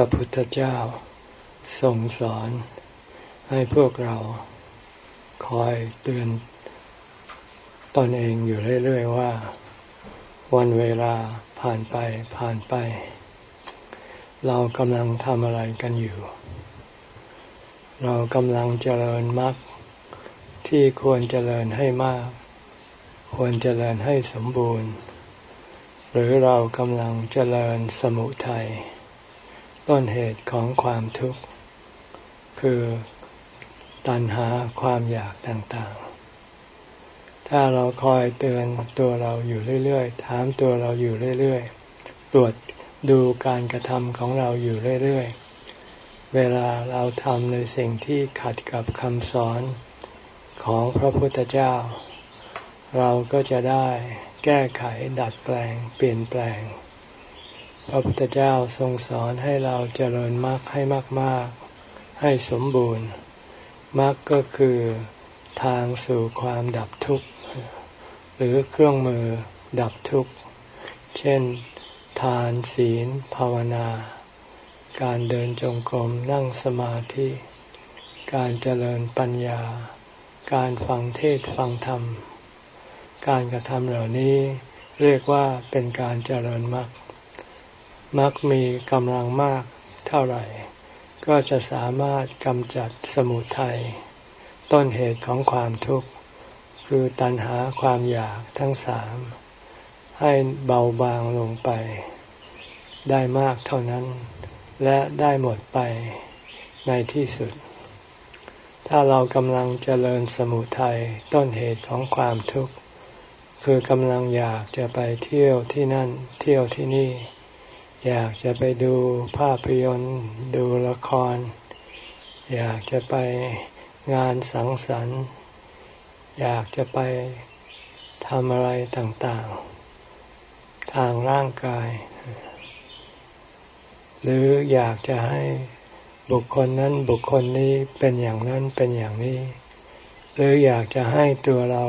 ระพุทธเจ้าทรงสอน ให้พวกเราคอยเตือนตอนเองอยู่เรื่อยๆว่า วันเวลาผ่านไปผ่านไป เรากำลังทำอะไรกันอยู่ เรากำลังเจริญมรรคที่ควรเจริญให้มาก ควรเจริญให้สมบูรณ์ หรือเรากำลังเจริญสมุทัย ต้นเหตุของความทุกข์ คือตัณหาความอยากต่างๆ ถ้าเราคอยเตือนตัวเราอยู่เรื่อยๆ ถามตัวเราอยู่เรื่อยๆ ตรวจดูการกระทำของเราอยู่เรื่อยๆ เวลาเราทำในสิ่งที่ขัดกับคำสอนของพระพุทธเจ้า เราก็จะได้แก้ไขดัดแปลง เปลี่ยนแปลง พระพุทธเจ้าทรงสอนให้เราเจริญมรรคให้มาก ๆ ให้สมบูรณ์มรรคก็คือทางสู่ความดับทุกข์ หรือเครื่องมือดับทุกข์ เช่น ทานศีล ภาวนา การเดินจงกรมนั่งสมาธิ การเจริญปัญญา การฟังเทศฟังธรรม การกระทำเหล่านี้เรียกว่าเป็นการเจริญมรรค มักมีกำลังมากเท่าไหร่ ก็จะสามารถกำจัดสมุทัยต้นเหตุของความทุกข์ คือตัณหาความอยากทั้งสาม ให้เบาบางลงไป ได้มากเท่านั้น และได้หมดไปในที่สุด ถ้าเรากำลังเจริญสมุทัยต้นเหตุของความทุกข์ คือกำลังอยากจะไปเที่ยวที่นั่นเที่ยวที่นี่ อยากจะไปดูภาพยนตร์ดูละคร อยากจะไปงานสังสรรค์ อยากจะไปทำอะไรต่างๆ ทางร่างกาย หรืออยากจะให้บุคคลนั้นบุคคลนี้เป็นอย่างนั้นเป็นอย่างนี้ หรืออยากจะให้ตัวเรา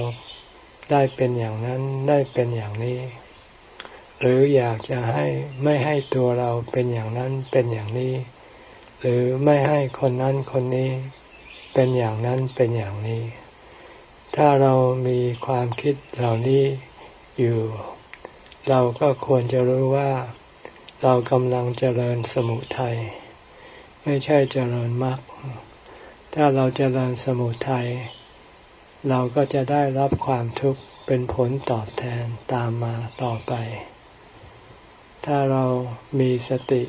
ได้เป็นอย่างนั้นได้เป็นอย่างนี้ หรืออยากจะให้ไม่ให้ตัวเราเป็นอย่างนั้นเป็นอย่างนี้ หรือไม่ให้คนนั้นคนนี้เป็นอย่างนั้นเป็นอย่างนี้ ถ้าเรามีความคิดเหล่านี้อยู่ เราก็ควรจะรู้ว่า เรากำลังเจริญสมุทัยไม่ใช่เจริญมรรคถ้าเราเจริญสมุทัยเราก็จะได้รับความทุกข์เป็นผลตอบแทนตามมาต่อไป ถ้าเรามีสติ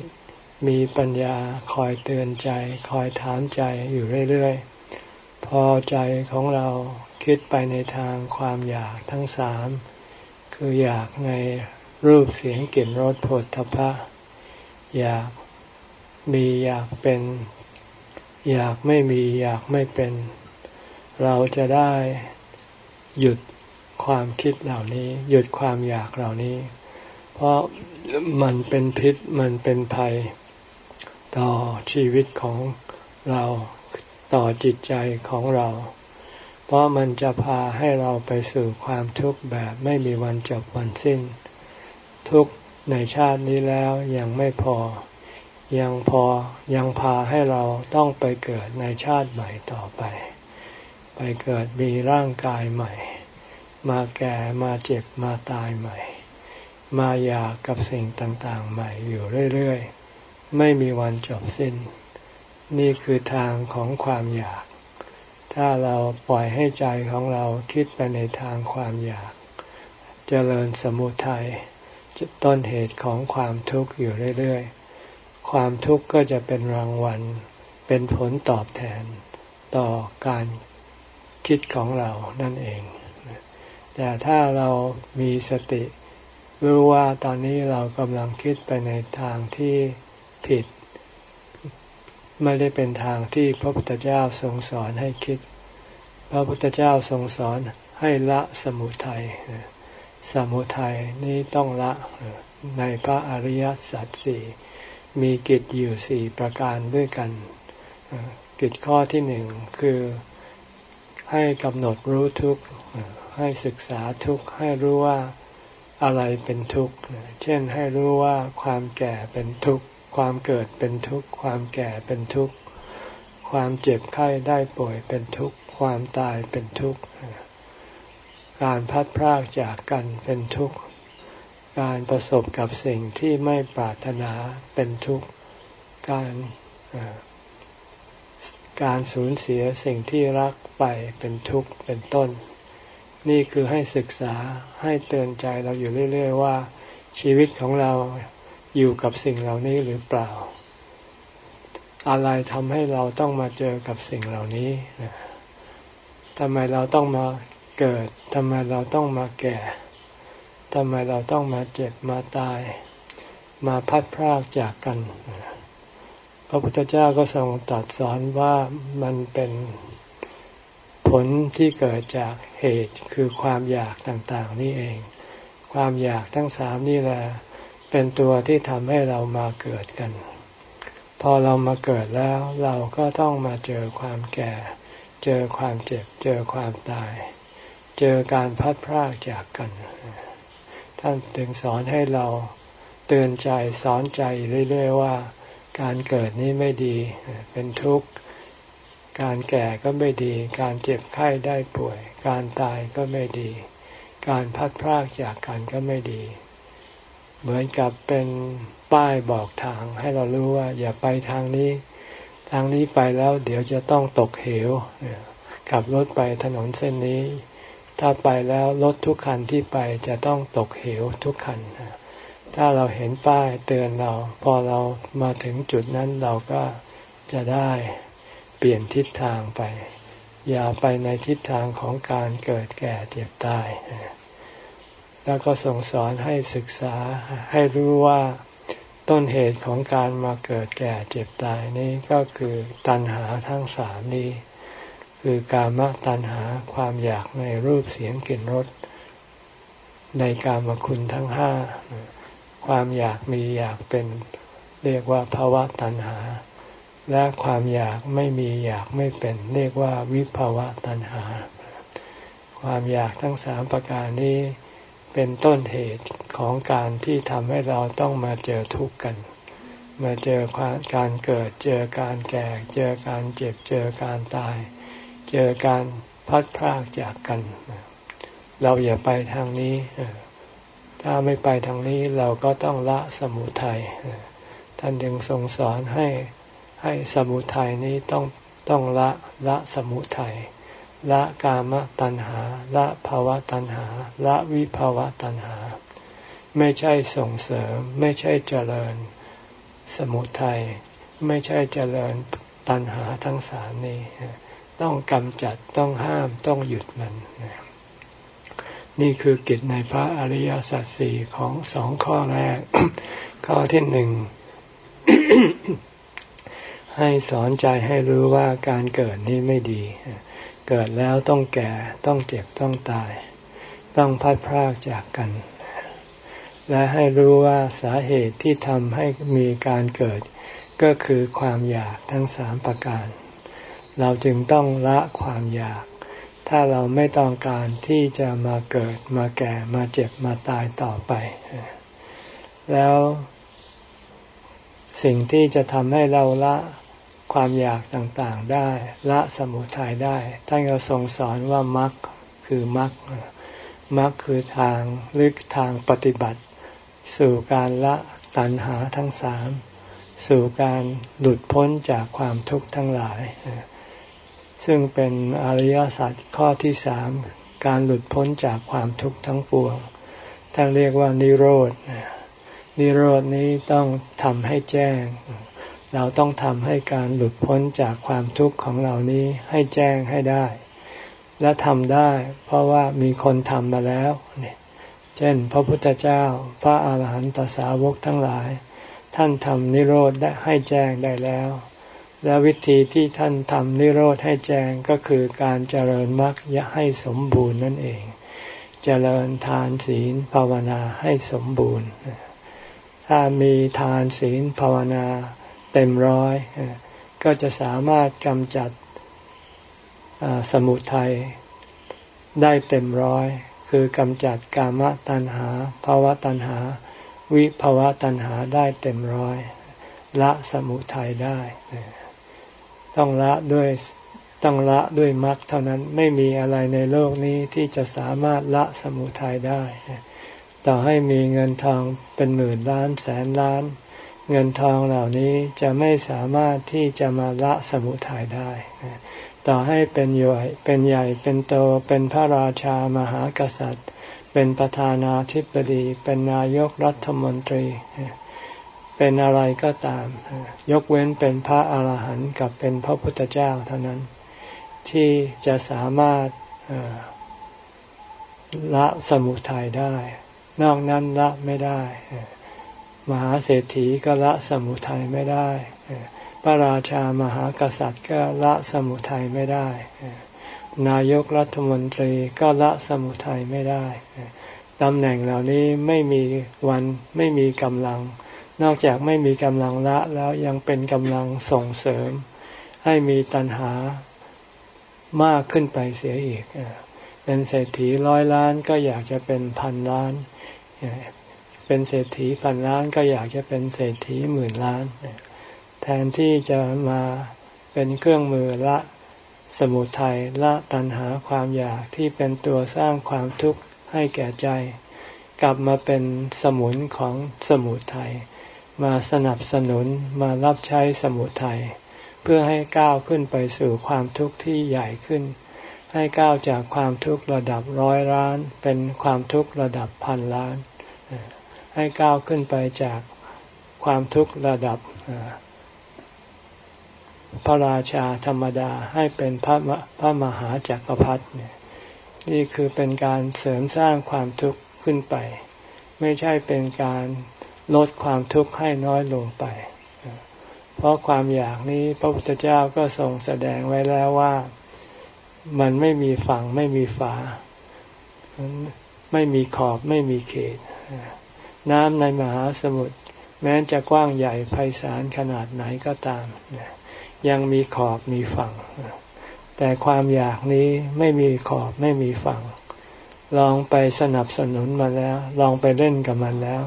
มีปัญญาคอยเตือนใจ คอยถามใจอยู่เรื่อยๆ พอใจของเราคิดไปในทางความอยากทั้งสาม คืออยากในรูปเสียงกลิ่นรสผลทพะ อยากมีอยากเป็น อยากไม่มีอยากไม่เป็น เราจะได้หยุดความคิดเหล่านี้ หยุดความอยากเหล่านี้ เพราะ มันเป็นพิษมันเป็นภัย ต่อชีวิตของเราต่อจิตใจของเรา เพราะมันจะพาให้เราไปสู่ความทุกข์แบบไม่มีวันจบวันสิ้น ทุกข์ในชาตินี้แล้วยังไม่พอ ยังพอยังพาให้เราต้องไปเกิดในชาติใหม่ต่อไป ไปเกิดมีร่างกายใหม่ มาแก่มาเจ็บมาตายใหม่ มาอยากกับสิ่งต่างๆ ใหม่อยู่เรื่อยๆ ไม่มีวันจบสิ้น นี่คือทางของความอยาก ถ้าเราปล่อยให้ใจของเราคิดไปในทางความอยากจเจริญสมุทัยต้นเหตุของความทุกข์อยู่เรื่อยๆ ความทุกข์ก็จะเป็นรางวัล เป็นผลตอบแทนต่อการคิดของเรานั่นเอง แต่ถ้าเรามีสติ รู้ว่าตอนนี้เรากำลังคิดไปในทางที่ผิด ไม่ได้เป็นทางที่พระพุทธเจ้าทรงสอนให้คิด พระพุทธเจ้าทรงสอนให้ละสมุทัยสมุทัยนี้ต้องละในพระอริยสัจสี่มีกิจอยู่สี่ประการด้วยกัน กิจข้อที่หนึ่งคือให้กำหนดรู้ทุกข์ให้ศึกษาทุกข์ให้รู้ว่า อะไรเป็นทุกข์ เช่นให้รู้ว่าความแก่เป็นทุกข์ ความเกิดเป็นทุกข์ ความแก่เป็นทุกข์ ความเจ็บไข้ได้ป่วยเป็นทุกข์ ความตายเป็นทุกข์ การพัดพรากจากกันเป็นทุกข์ การประสบกับสิ่งที่ไม่ปรารถนาเป็นทุกข์ การการสูญเสียสิ่งที่รักไปเป็นทุกข์เป็นต้น นี่คือให้ศึกษาให้เตือนใจเราอยู่เรื่อย ๆ ว่า ชีวิตของเราอยู่กับสิ่งเหล่านี้หรือเปล่า อะไรทำให้เราต้องมาเจอกับสิ่งเหล่านี้ทำไมเราต้องมาเกิดทำไมเราต้องมาแก่ทำไมเราต้องมาเจ็บมาตาย มาพัดพรากจากกัน พระพุทธเจ้าก็ทรงตรัสสอนว่ามันเป็นผลที่เกิดจาก เหตุคือความอยากต่างๆนี่เอง ความอยากทั้งสามนี่แหละเป็นตัวที่ทำให้เรามาเกิดกัน พอเรามาเกิดแล้วเราก็ต้องมาเจอความแก่ เจอความเจ็บ เจอความตาย เจอการพัดพรากจากกัน ท่านถึงสอนให้เราเตือนใจสอนใจเรื่อยๆว่า การเกิดนี้ไม่ดี เป็นทุกข์ การแก่ก็ไม่ดี การเจ็บไข้ได้ป่วย การตายก็ไม่ดี การพัดพรากจากกันก็ไม่ดี เหมือนกับเป็นป้ายบอกทางให้เรารู้ว่า อย่าไปทางนี้ ทางนี้ไปแล้วเดี๋ยวจะต้องตกเหวขับรถไปถนนเส้นนี้ ถ้าไปแล้วรถทุกคันที่ไปจะต้องตกเหวทุกคันถ้าเราเห็นป้ายเตือนเรา พอเรามาถึงจุดนั้นเราก็จะได้ ปลี่ยนทิศทางไป อย่าไปในทิศทางของการเกิดแก่เจ็บตาย แล้วก็ส่งสอนให้ศึกษาให้รู้ว่าต้นเหตุของการมาเกิดแก่เจ็บตายนี้ก็คือตัณหาทั้งสามนี้ คือกามตัณหาความอยากในรูปเสียงกลิ่นรสในกามคุณทั้งห้า ความอยากมีอยากเป็นเรียกว่าภาวะตัณหา และความอยากไม่มีอยากไม่เป็น เรียกว่าวิภาวะตัณหา ความอยากทั้งสามประการนี้เป็นต้นเหตุของการที่ทำให้เราต้องมาเจอทุกข์กัน มาเจอการเกิด เจอการแก่ เจอการเจ็บ เจอการตาย เจอการพัดพรากจากกัน เราอย่าไปทางนี้ ถ้าไม่ไปทางนี้เราก็ต้องละสมุทัย ท่านยังทรงสอนให้ ให้สมุทัยนี้ต้องต้องละละสมุทัยละกามตัณหา ละภาวะตัณหา ละวิภาวะตัณหา ไม่ใช่ส่งเสริม ไม่ใช่เจริญ สมุทัยไม่ใช่เจริญตัณหาทั้งสามนี้ ต้องกำจัดต้องห้ามต้องหยุดมัน นี่คือกิจในพระอริยสัจสี่ของสองข้อแรก ข้อที่หนึ่ง ให้สอนใจให้รู้ว่าการเกิดนี้ไม่ดี เกิดแล้วต้องแก่ต้องเจ็บต้องตาย ต้องพัดพรากจากกัน และให้รู้ว่าสาเหตุที่ทำให้มีการเกิด ก็คือความอยากทั้งสามประการ เราจึงต้องละความอยาก ถ้าเราไม่ต้องการที่จะมาเกิดมาแก่มาเจ็บมาตายต่อไป แล้วสิ่งที่จะทำให้เราละ ความอยากต่างๆได้ ละสมุทัยได้ ท่านก็ทรงสอนว่ามรรคคือมรรคมรรคคือทางลึกทางปฏิบัติ สู่การละตัณหาทั้งสามสู่การหลุดพ้นจากความทุกข์ทั้งหลาย ซึ่งเป็นอริยสัจข้อที่สามการหลุดพ้นจากความทุกข์ทั้งปวงท่านเรียกว่านิโรธนิโรดนี้ต้องทำให้แจ้ง เราต้องทำให้การหลุดพ้นจากความทุกข์ของเรานี้ให้แจ้งให้ได้ และทำได้ เพราะว่ามีคนทำมาแล้วเนี่ยเช่น พระพุทธเจ้า พระอาหารหันตสาวกทั้งหลาย ท่านทำนิโรธได้ให้แจ้งได้แล้ว และวิธีที่ท่านทำนิโรธให้แจ้งก็คือการเจริญมรรคให้สมบูรณ์นั่นเอง เจริญทานศีลภาวนาให้สมบูรณ์ ถ้ามีทานศีลภาวนา เต็มร้อย ก็จะสามารถกำจัดสมุทัยได้เต็มร้อย คือกำจัดกามตัณหาภาวะตัณหา วิภาวะตัณหาได้เต็มร้อย ละสมุทัยได้ ต้องละด้วยต้องละด้วยมรรคเท่านั้นไม่มีอะไรในโลกนี้ที่จะสามารถละสมุทัยได้ ต่อให้มีเงินทองเป็นหมื่นล้านแสนล้าน เงินทองเหล่านี้จะไม่สามารถที่จะมาละสมุทัยได้ ต่อให้เป็นใหญ่เป็นใหญ่เป็นโตเป็นพระราชามหากษัตริย์ เป็นประธานาธิบดีเป็นนายกรัฐมนตรี เป็นอะไรก็ตาม ยกเว้นเป็นพระอาหารหันต์กับเป็นพระพุทธเจ้าเท่านั้น ที่จะสามารถละสมุทัยได้ นอกนั้นละไม่ได้ มหาเศรษฐีก็ละสมุทัยไม่ได้ พระราชามหากษัตริย์ก็ละสมุทัยไม่ได้ นายกรัฐมนตรีก็ละสมุทัยไม่ได้ตำแหน่งเหล่านี้ไม่มีวันไม่มีกำลัง นอกจากไม่มีกำลังละแล้วยังเป็นกำลังส่งเสริม ให้มีตัณหามากขึ้นไปเสียอีก เป็นเศรษฐีร้อยล้านก็อยากจะเป็นพันล้าน เป็นเศรษฐีพันล้านก็อยากจะเป็นเศรษฐีหมื่นล้าน แทนที่จะมาเป็นเครื่องมือละสมุทัยละตัณหาความอยากที่เป็นตัวสร้างความทุกข์ให้แก่ใจ กลับมาเป็นสมุนของสมุทัยมาสนับสนุนมารับใช้สมุทัยเพื่อให้ก้าวขึ้นไปสู่ความทุกข์ที่ใหญ่ขึ้น ให้ก้าวจากความทุกข์ระดับร้อยล้าน เป็นความทุกข์ระดับพันล้าน ให้ก้าวขึ้นไปจากความทุกข์ระดับพระราชาธรรมดาให้เป็นพระพระมหาจักรพรรดินี่คือเป็นการเสริมสร้างความทุกข์ขึ้นไป ไม่ใช่เป็นการลดความทุกข์ให้น้อยลงไป เพราะความอยากนี้พระพุทธเจ้าก็ทรงแสดงไว้แล้วว่า มันไม่มีฝั่งไม่มีฝา ไม่มีขอบไม่มีเขต น้ำในมหาสมุทรแม้จะกว้างใหญ่ไพศาลขนาดไหนก็ตาม ยังมีขอบมีฝั่ง แต่ความอยากนี้ไม่มีขอบไม่มีฝั่ง ลองไปสนับสนุนมาแล้ว ลองไปเล่นกับมันแล้ว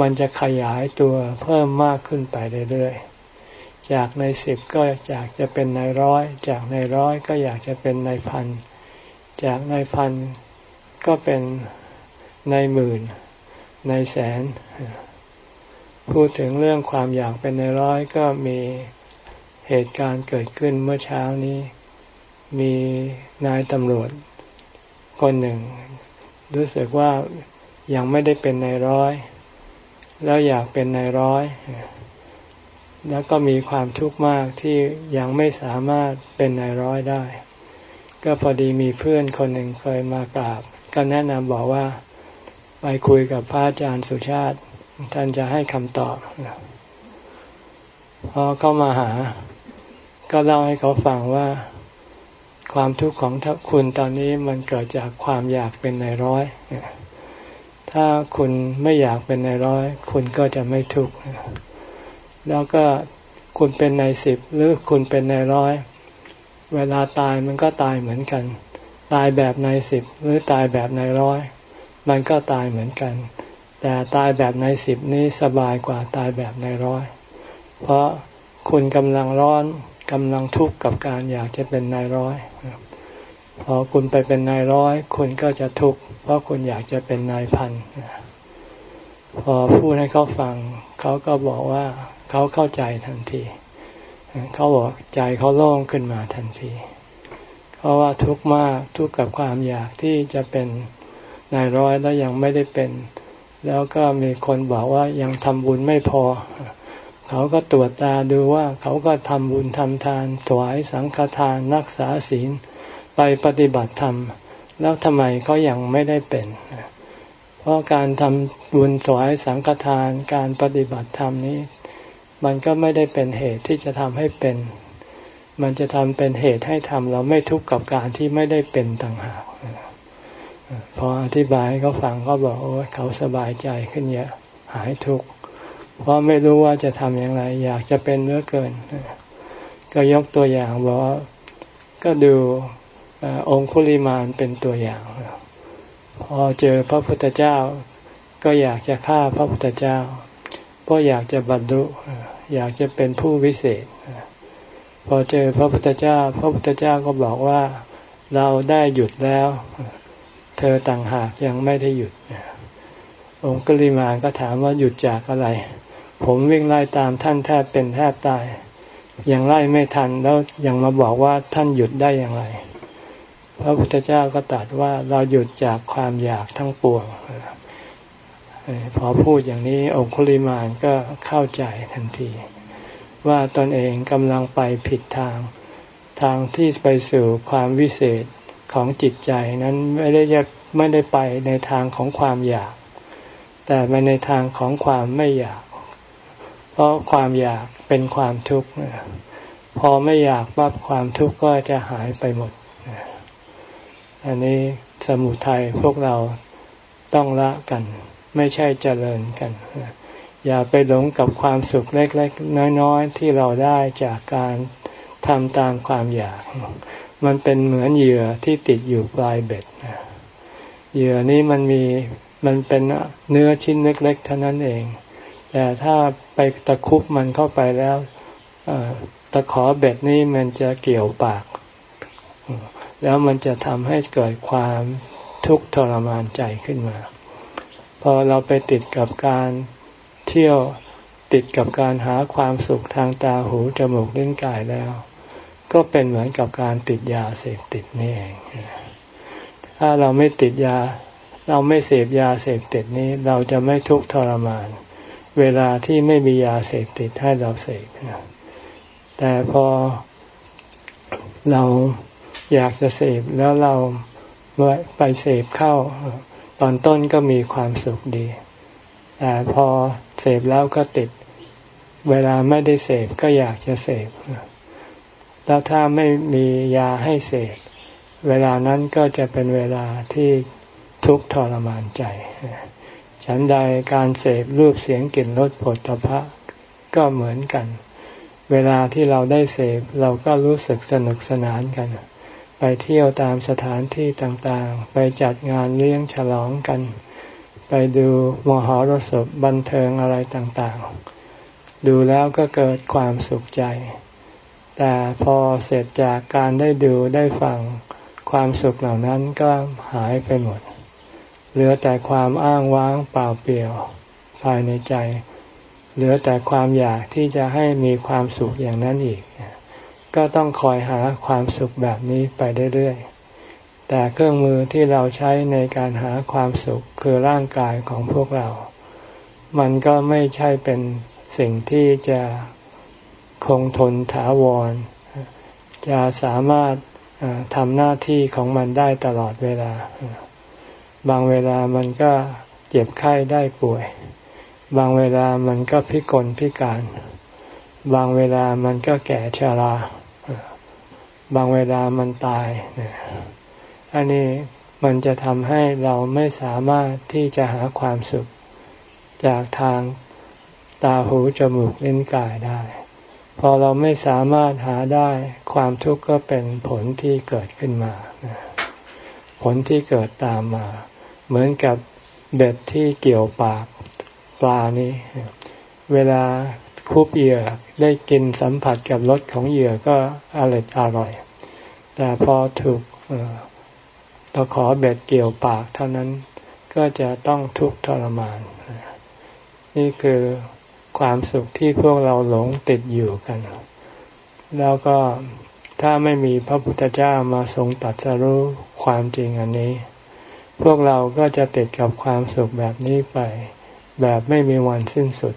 มันจะขยายตัวเพิ่มมากขึ้นไปเรื่อยๆ จากในสิบก็อยากจะเป็นในร้อย จากในร้อยก็อยากจะเป็นในพัน จากในพันก็เป็นในหมื่น ในแสน พูดถึงเรื่องความอยากเป็นในร้อยก็มีเหตุการณ์เกิดขึ้นเมื่อเช้านี้ มีนายตำรวจคนหนึ่ง รู้สึกว่ายังไม่ได้เป็นในร้อย แล้วอยากเป็นนายร้อย แล้วก็มีความทุกข์มากที่ยังไม่สามารถเป็นนายร้อยได้ ก็พอดีมีเพื่อนคนหนึ่งเคยมากราบ ก็แนะนำบอกว่า ไปคุยกับพระอาจารย์สุชาติ ท่านจะให้คำตอบพอเข้ามาหา ก็เล่าให้เขาฟังว่าความทุกข์ของคุณตอนนี้มันเกิดจากความอยากเป็นในร้อย ถ้าคุณไม่อยากเป็นในร้อย คุณก็จะไม่ทุกข์แล้วก็คุณเป็นในสิบหรือคุณเป็นในร้อย เวลาตายมันก็ตายเหมือนกัน ตายแบบในสิบหรือตายแบบในร้อย มันก็ตายเหมือนกัน แต่ตายแบบในสิบนี้สบายกว่าตายแบบในร้อย เพราะคุณกำลังร้อนกำลังทุกข์กับการอยากจะเป็นนายร้อย พอคุณไปเป็นนายร้อย คุณก็จะทุกข์เพราะคุณอยากจะเป็นนายพันพอพูดให้เขาฟัง เขาก็บอกว่าเขาเข้าใจทันที เขาบอกใจเขาโล่งขึ้นมาทันที เพราะว่าทุกข์มากทุกข์กับความอยากที่จะเป็น นายร้อยแล้วยังไม่ได้เป็น แล้วก็มีคนบอกว่ายังทำบุญไม่พอ เขาก็ตรวจตาดูว่าเขาก็ทำบุญทำทานถวายสังฆทานรักษาศีล ไปปฏิบัติธรรม แล้วทำไมเขายังไม่ได้เป็น เพราะการทำบุญสวายสังฆทานการปฏิบัติธรรมนี้ มันก็ไม่ได้เป็นเหตุที่จะทำให้เป็น มันจะทำเป็นเหตุให้ทำเราไม่ทุกข์กับการที่ไม่ได้เป็นต่างหาก พออธิบายเขาฟังเขาบอกโอ้เขาสบายใจขึ้นเยอะหายทุกข์เพราะไม่รู้ว่าจะทำอย่างไร อยากจะเป็นเนื้อเกิน ก็ยกตัวอย่างบอกก็ดูองคุลิมานเป็นตัวอย่าง พอเจอพระพุทธเจ้า ก็อยากจะฆ่าพระพุทธเจ้า เพราะอยากจะบรรลุอยากจะเป็นผู้วิเศษ พอเจอพระพุทธเจ้า พระพุทธเจ้าก็บอกว่าเราได้หยุดแล้ว เธอต่างหากยังไม่ได้หยุด องค์กลิมานก็ถามว่าหยุดจากอะไร ผมวิ่งไล่ตามท่านแทบเป็นแทบตาย ยังไล่ไม่ทันแล้วยังมาบอกว่าท่านหยุดได้อย่างไร พระพุทธเจ้าก็ตรัสว่าเราหยุดจากความอยากทั้งปวงพอพูดอย่างนี้องคุลิมานก็เข้าใจทันที ว่าตนเองกำลังไปผิดทาง ทางที่ไปสู่ความวิเศษ ของจิตใจนั้นไม่ได้ไม่ได้ไปในทางของความอยาก แต่ไปในทางของความไม่อยาก เพราะความอยากเป็นความทุกข์พอไม่อยากปั๊บความทุกข์ก็จะหายไปหมด อันนี้สมุทัยพวกเราต้องละกัน ไม่ใช่เจริญกัน อย่าไปหลงกับความสุขเล็ก ๆ น้อย ๆ ที่เราได้จากการทำตามความอยาก มันเป็นเหมือนเหยื่อที่ติดอยู่ปลายเบ็ดเหยื่อนี้มันมีมันเป็นเนื้อชิ้นเล็ก ๆ เท่านั้นเอง แต่ถ้าไปตะคุบมันเข้าไปแล้วตะขอเบ็ดนี้มันจะเกี่ยวปาก แล้วมันจะทำให้เกิดความทุกข์ทรมานใจขึ้นมา พอเราไปติดกับการเที่ยวติดกับการหาความสุขทางตาหูจมูกลิ้นกายแล้ว ก็เป็นเหมือนกับการติดยาเสพติดนี่เองถ้าเราไม่ติดยา เราไม่เสพยาเสพติดนี้ เราจะไม่ทุกข์ทรมาน เวลาที่ไม่มียาเสพติดให้เราเสพแต่พอเราอยากจะเสพแล้วเราไปเสพเข้า ตอนต้นก็มีความสุขดี แต่พอเสพแล้วก็ติด เวลาไม่ได้เสพก็อยากจะเสพ แล้วถ้าไม่มียาให้เสพเวลานั้นก็จะเป็นเวลาที่ทุกข์ทรมานใจ ฉันใดการเสพรูปเสียงกลิ่นรสผลตภะก็เหมือนกัน เวลาที่เราได้เสพเราก็รู้สึกสนุกสนานกัน ไปเที่ยวตามสถานที่ต่างๆ ไปจัดงานเลี้ยงฉลองกัน ไปดูมหรสพบันเทิงอะไรต่างๆ ดูแล้วก็เกิดความสุขใจ แต่พอเสร็จจากการได้ดูได้ฟังความสุขเหล่านั้นก็หายไปหมด เหลือแต่ความอ้างว้างเปล่าเปลี่ยวภายในใจ เหลือแต่ความอยากที่จะให้มีความสุขอย่างนั้นอีก ก็ต้องคอยหาความสุขแบบนี้ไปเรื่อยๆ แต่เครื่องมือที่เราใช้ในการหาความสุขคือร่างกายของพวกเรา มันก็ไม่ใช่เป็นสิ่งที่จะ คงทนถาวร จะสามารถทำหน้าที่ของมันได้ตลอดเวลา บางเวลามันก็เจ็บไข้ได้ป่วย บางเวลามันก็พิกลพิการ บางเวลามันก็แก่ชรา บางเวลามันตาย อันนี้มันจะทำให้เราไม่สามารถที่จะหาความสุข จากทางตาหูจมูกลิ้นกายได้ พอเราไม่สามารถหาได้ความทุกข์ก็เป็นผลที่เกิดขึ้นมา ผลที่เกิดตามมา เหมือนกับเบ็ดที่เกี่ยวปากปลานี้ เวลาคุบเหยื่อได้กินสัมผัสกับรสของเหยื่อก็อร่อยอร่อย แต่พอถูกตะขอเบ็ดเกี่ยวปากเท่านั้นก็จะต้องทุกข์ทรมาน นี่คือ ความสุขที่พวกเราหลงติดอยู่กัน แล้วก็ถ้าไม่มีพระพุทธเจ้ามาทรงตัดสรู้ความจริงอันนี้ พวกเราก็จะติดกับความสุขแบบนี้ไป แบบไม่มีวันสิ้นสุด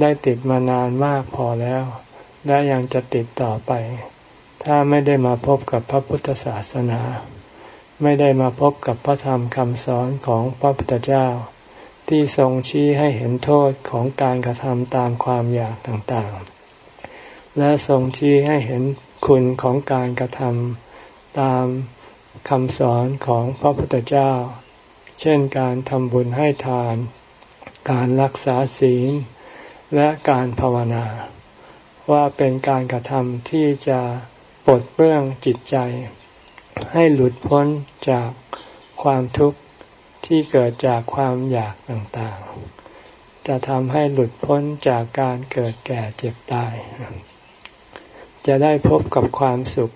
ได้ติดมานานมากพอแล้ว และยังจะติดต่อไป ถ้าไม่ได้มาพบกับพระพุทธศาสนา ไม่ได้มาพบกับพระธรรมคำสอนของพระพุทธเจ้า ที่ทรงชี้ให้เห็นโทษของการกระทำตามความอยากต่างๆ และทรงชี้ให้เห็นคุณของการกระทำตามคำสอนของพระพุทธเจ้า เช่นการทำบุญให้ทาน การรักษาศีล และการภาวนา ว่าเป็นการกระทำที่จะปลดเปลื้องจิตใจ ให้หลุดพ้นจากความทุกข์ ที่เกิดจากความอยากต่างๆ จะทำให้หลุดพ้นจากการเกิดแก่เจ็บตาย จะได้พบกับความสุข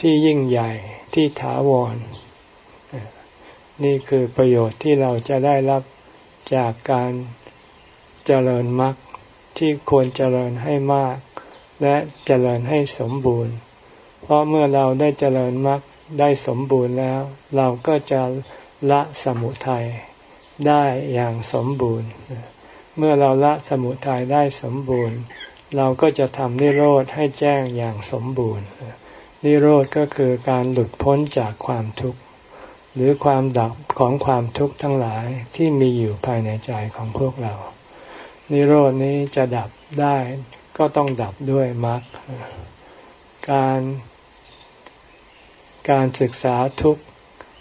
ที่ยิ่งใหญ่ที่ถาวร นี่คือประโยชน์ที่เราจะได้รับจากการเจริญมรรคที่ควรเจริญให้มาก และเจริญให้สมบูรณ์ เพราะเมื่อเราได้เจริญมรรคได้สมบูรณ์แล้ว เราก็จะ ละสมุทัยได้อย่างสมบูรณ์ เมื่อเราละสมุทัยได้สมบูรณ์ เราก็จะทำนิโรธให้แจ้งอย่างสมบูรณ์ นิโรธก็คือการหลุดพ้นจากความทุกข์ หรือความดับของความทุกข์ทั้งหลายที่มีอยู่ภายในใจของพวกเรา นิโรธนี้จะดับได้ก็ต้องดับด้วยมรรคการการศึกษาทุกข์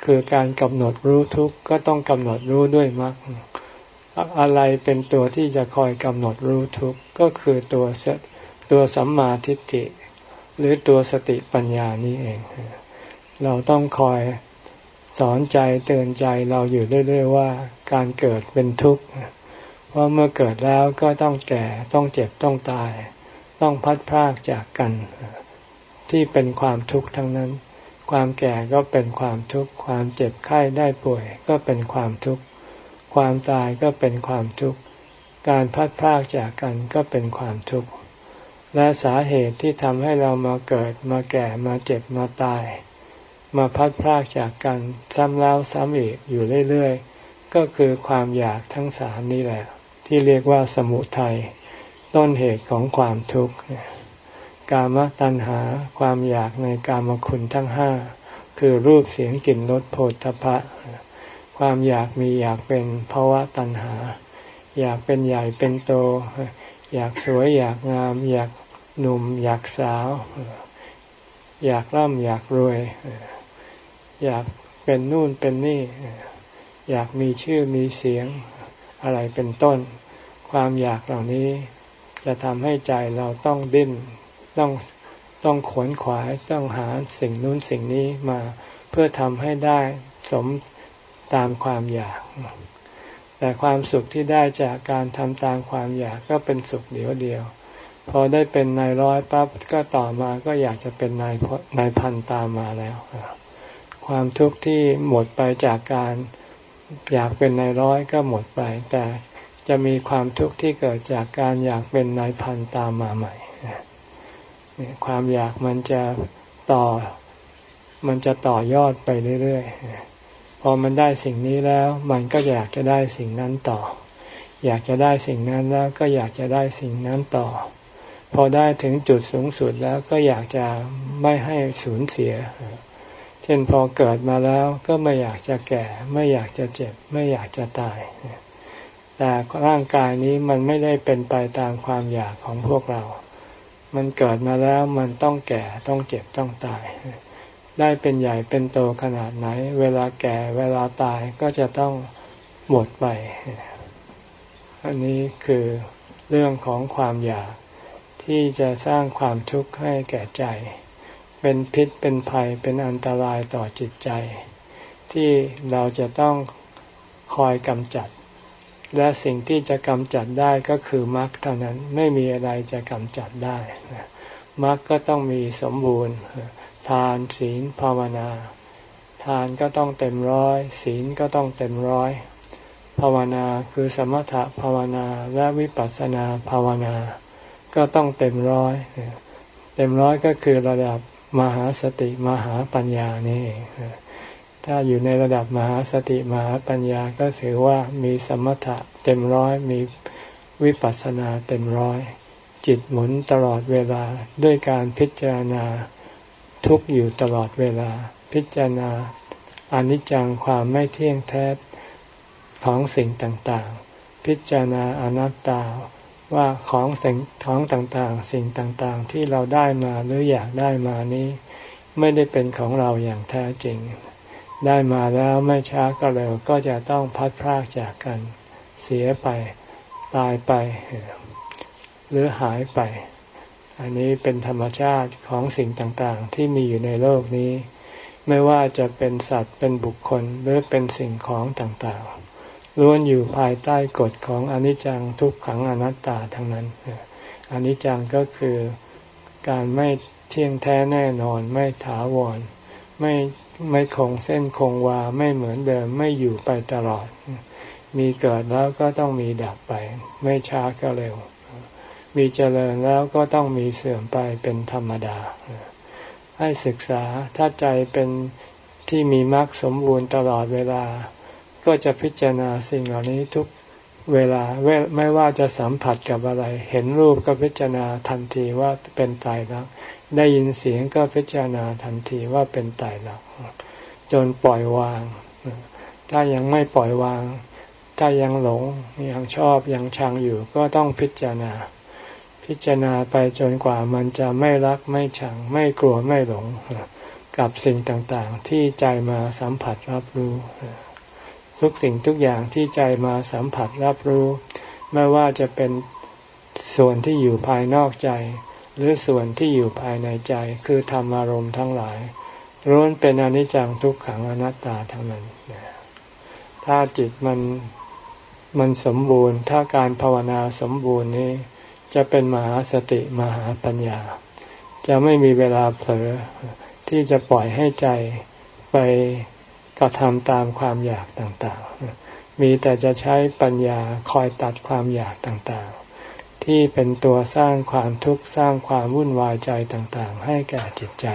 คือการกำหนดรู้ทุกข์ก็ต้องกำหนดรู้ด้วยมรรคอะไรเป็นตัวที่จะคอยกำหนดรู้ทุกข์ก็คือตัวตัวสัมมาทิฏฐิ หรือตัวสติปัญญานี้เอง เราต้องคอยสอนใจเตือนใจเราอยู่เรื่อยๆว่า การเกิดเป็นทุกข์เพราะเมื่อเกิดแล้วก็ต้องแก่ต้องเจ็บต้องตาย ต้องพัดพรากจากกัน ที่เป็นความทุกข์ทั้งนั้น ความแก่ก็เป็นความทุกข์ ความเจ็บไข้ได้ป่วยก็เป็นความทุกข์ ความตายก็เป็นความทุกข์ การพัดพากจากกันก็เป็นความทุกข์ และสาเหตุที่ทำให้เรามาเกิดมาแก่มาเจ็บมาตาย มาพัดพากจากกันซ้ำแล้วซ้ำอีกอยู่เรื่อยๆ ก็คือความอยากทั้งสามนี่แหละ ที่เรียกว่าสมุทัยต้นเหตุของความทุกข์ กามตัณหาความอยากในกามคุณทั้งห้าคือรูปเสียงกลิ่นรสโผฏฐพะ ความอยากมีอยากเป็นภาวะตัณหา อยากเป็นใหญ่เป็นโต อยากสวยอยากงาม อยากหนุ่ม อยากสาว อยากร่ำอยากรวย อยากเป็นนู่นเป็นนี่ อยากมีชื่อมีเสียงอะไรเป็นต้น ความอยากเหล่านี้จะทำให้ใจเราต้องดิ้น ต้องต้องขวนขวายต้องหาสิ่งนู้นสิ่งนี้มาเพื่อทำให้ได้สมตามความอยาก แต่ความสุขที่ได้จากการทำตามความอยากก็เป็นสุขเดียวเดียว พอได้เป็นนายร้อยปั๊บก็ต่อมาก็อยากจะเป็นนายนายพันตามมาแล้ว ความทุกข์ที่หมดไปจากการอยากเป็นนายร้อยก็หมดไป แต่จะมีความทุกข์ที่เกิดจากการอยากเป็นนายพันตามมาใหม่ ความอยากมันจะต่อ มันจะต่อยอดไปเรื่อยๆ พอมันได้สิ่งนี้แล้ว มันก็อยากจะได้สิ่งนั้นต่อ อยากจะได้สิ่งนั้นแล้วก็อยากจะได้สิ่งนั้นต่อ พอได้ถึงจุดสูงสุดแล้วก็อยากจะไม่ให้สูญเสีย เช่นพอเกิดมาแล้วก็ไม่อยากจะแก่ ไม่อยากจะเจ็บ ไม่อยากจะตาย แต่ร่างกายนี้มันไม่ได้เป็นไปตามความอยากของพวกเรา มันเกิดมาแล้วมันต้องแก่ต้องเจ็บต้องตาย ได้เป็นใหญ่เป็นโตขนาดไหน เวลาแก่เวลาตายก็จะต้องหมดไป อันนี้คือเรื่องของความอยากที่จะสร้างความทุกข์ให้แก่ใจ เป็นพิษเป็นภัยเป็นอันตรายต่อจิตใจ ที่เราจะต้องคอยกำจัด และสิ่งที่จะกำจัดได้ก็คือมรรคเท่านั้นไม่มีอะไรจะกำจัดได้มรรคก็ต้องมีสมบูรณ์ ทานศีลภาวนา ทานก็ต้องเต็มร้อย ศีลก็ต้องเต็มร้อย ภาวนาคือสมถะภาวนาและวิปัสสนาภาวนา ก็ต้องเต็มร้อยเต็มร้อยก็คือระดับมหาสติมหาปัญญานี่ ถ้าอยู่ในระดับมหาสติมหาปัญญาก็ถือว่ามีสมถะเต็มร้อยมีวิปัสสนาเต็มร้อย จิตหมุนตลอดเวลาด้วยการพิจารณาทุกอยู่ตลอดเวลา พิจารณาอนิจจังความไม่เที่ยงแท้ของสิ่งต่างๆ พิจารณาอนัตตาว่าของสิ่งของต่างๆ สิ่งต่างๆ ที่เราได้มาหรืออยากได้มานี้ ไม่ได้เป็นของเราอย่างแท้จริง ได้มาแล้วไม่ช้าก็เร็วก็จะต้องพัดพรากจากกัน เสียไปตายไป หรือหายไป อันนี้เป็นธรรมชาติของสิ่งต่างๆ ที่มีอยู่ในโลกนี้ ไม่ว่าจะเป็นสัตว์เป็นบุคคลหรือเป็นสิ่งของต่างๆล้วนอยู่ภายใต้กฎของอนิจจังทุกขังอนัตตาทั้งนั้นอนิจจังก็คือการไม่เที่ยงแท้แน่นอนไม่ถาวร ไม่ ไม่คงเส้นคงวาไม่เหมือนเดิมไม่อยู่ไปตลอด มีเกิดแล้วก็ต้องมีดับไป ไม่ช้าก็เร็ว มีเจริญแล้วก็ต้องมีเสื่อมไปเป็นธรรมดา ให้ศึกษาถ้าใจเป็นที่มีมรรคสมบูรณ์ตลอดเวลา ก็จะพิจารณาสิ่งเหล่านี้ทุกเวลาไม่ว่าจะสัมผัสกับอะไร เห็นรูปก็พิจารณาทันทีว่าเป็นตายรัก ได้ยินเสียงก็พิจารณาทันทีว่าเป็นตายรักจนปล่อยวาง ถ้ายังไม่ปล่อยวาง ถ้ายังหลงยังชอบยังชังอยู่ก็ต้องพิจารณา พิจารณาไปจนกว่ามันจะไม่รักไม่ชัง ไม่กลัวไม่หลง กับสิ่งต่างๆ ที่ใจมาสัมผัสรับรู้ทุกสิ่งทุกอย่างที่ใจมาสัมผัสรับรู้ ไม่ว่าจะเป็นส่วนที่อยู่ภายนอกใจ หรือส่วนที่อยู่ภายในใจคือธรรมอารมณ์ทั้งหลายร้วนเป็นอนิจจังทุกขังอนัตตาทั้งนั้นถ้าจิตมันมันสมบูรณ์ ถ้าการภาวนาสมบูรณ์นี้ จะเป็นมหาสติมหาปัญญา จะไม่มีเวลาเผลอที่จะปล่อยให้ใจไปกระทำตามความอยากต่างๆ มีแต่จะใช้ปัญญาคอยตัดความอยากต่างๆ ที่เป็นตัวสร้างความทุกข์สร้างความวุ่นวายใจต่างๆ ให้แก่จิตใจ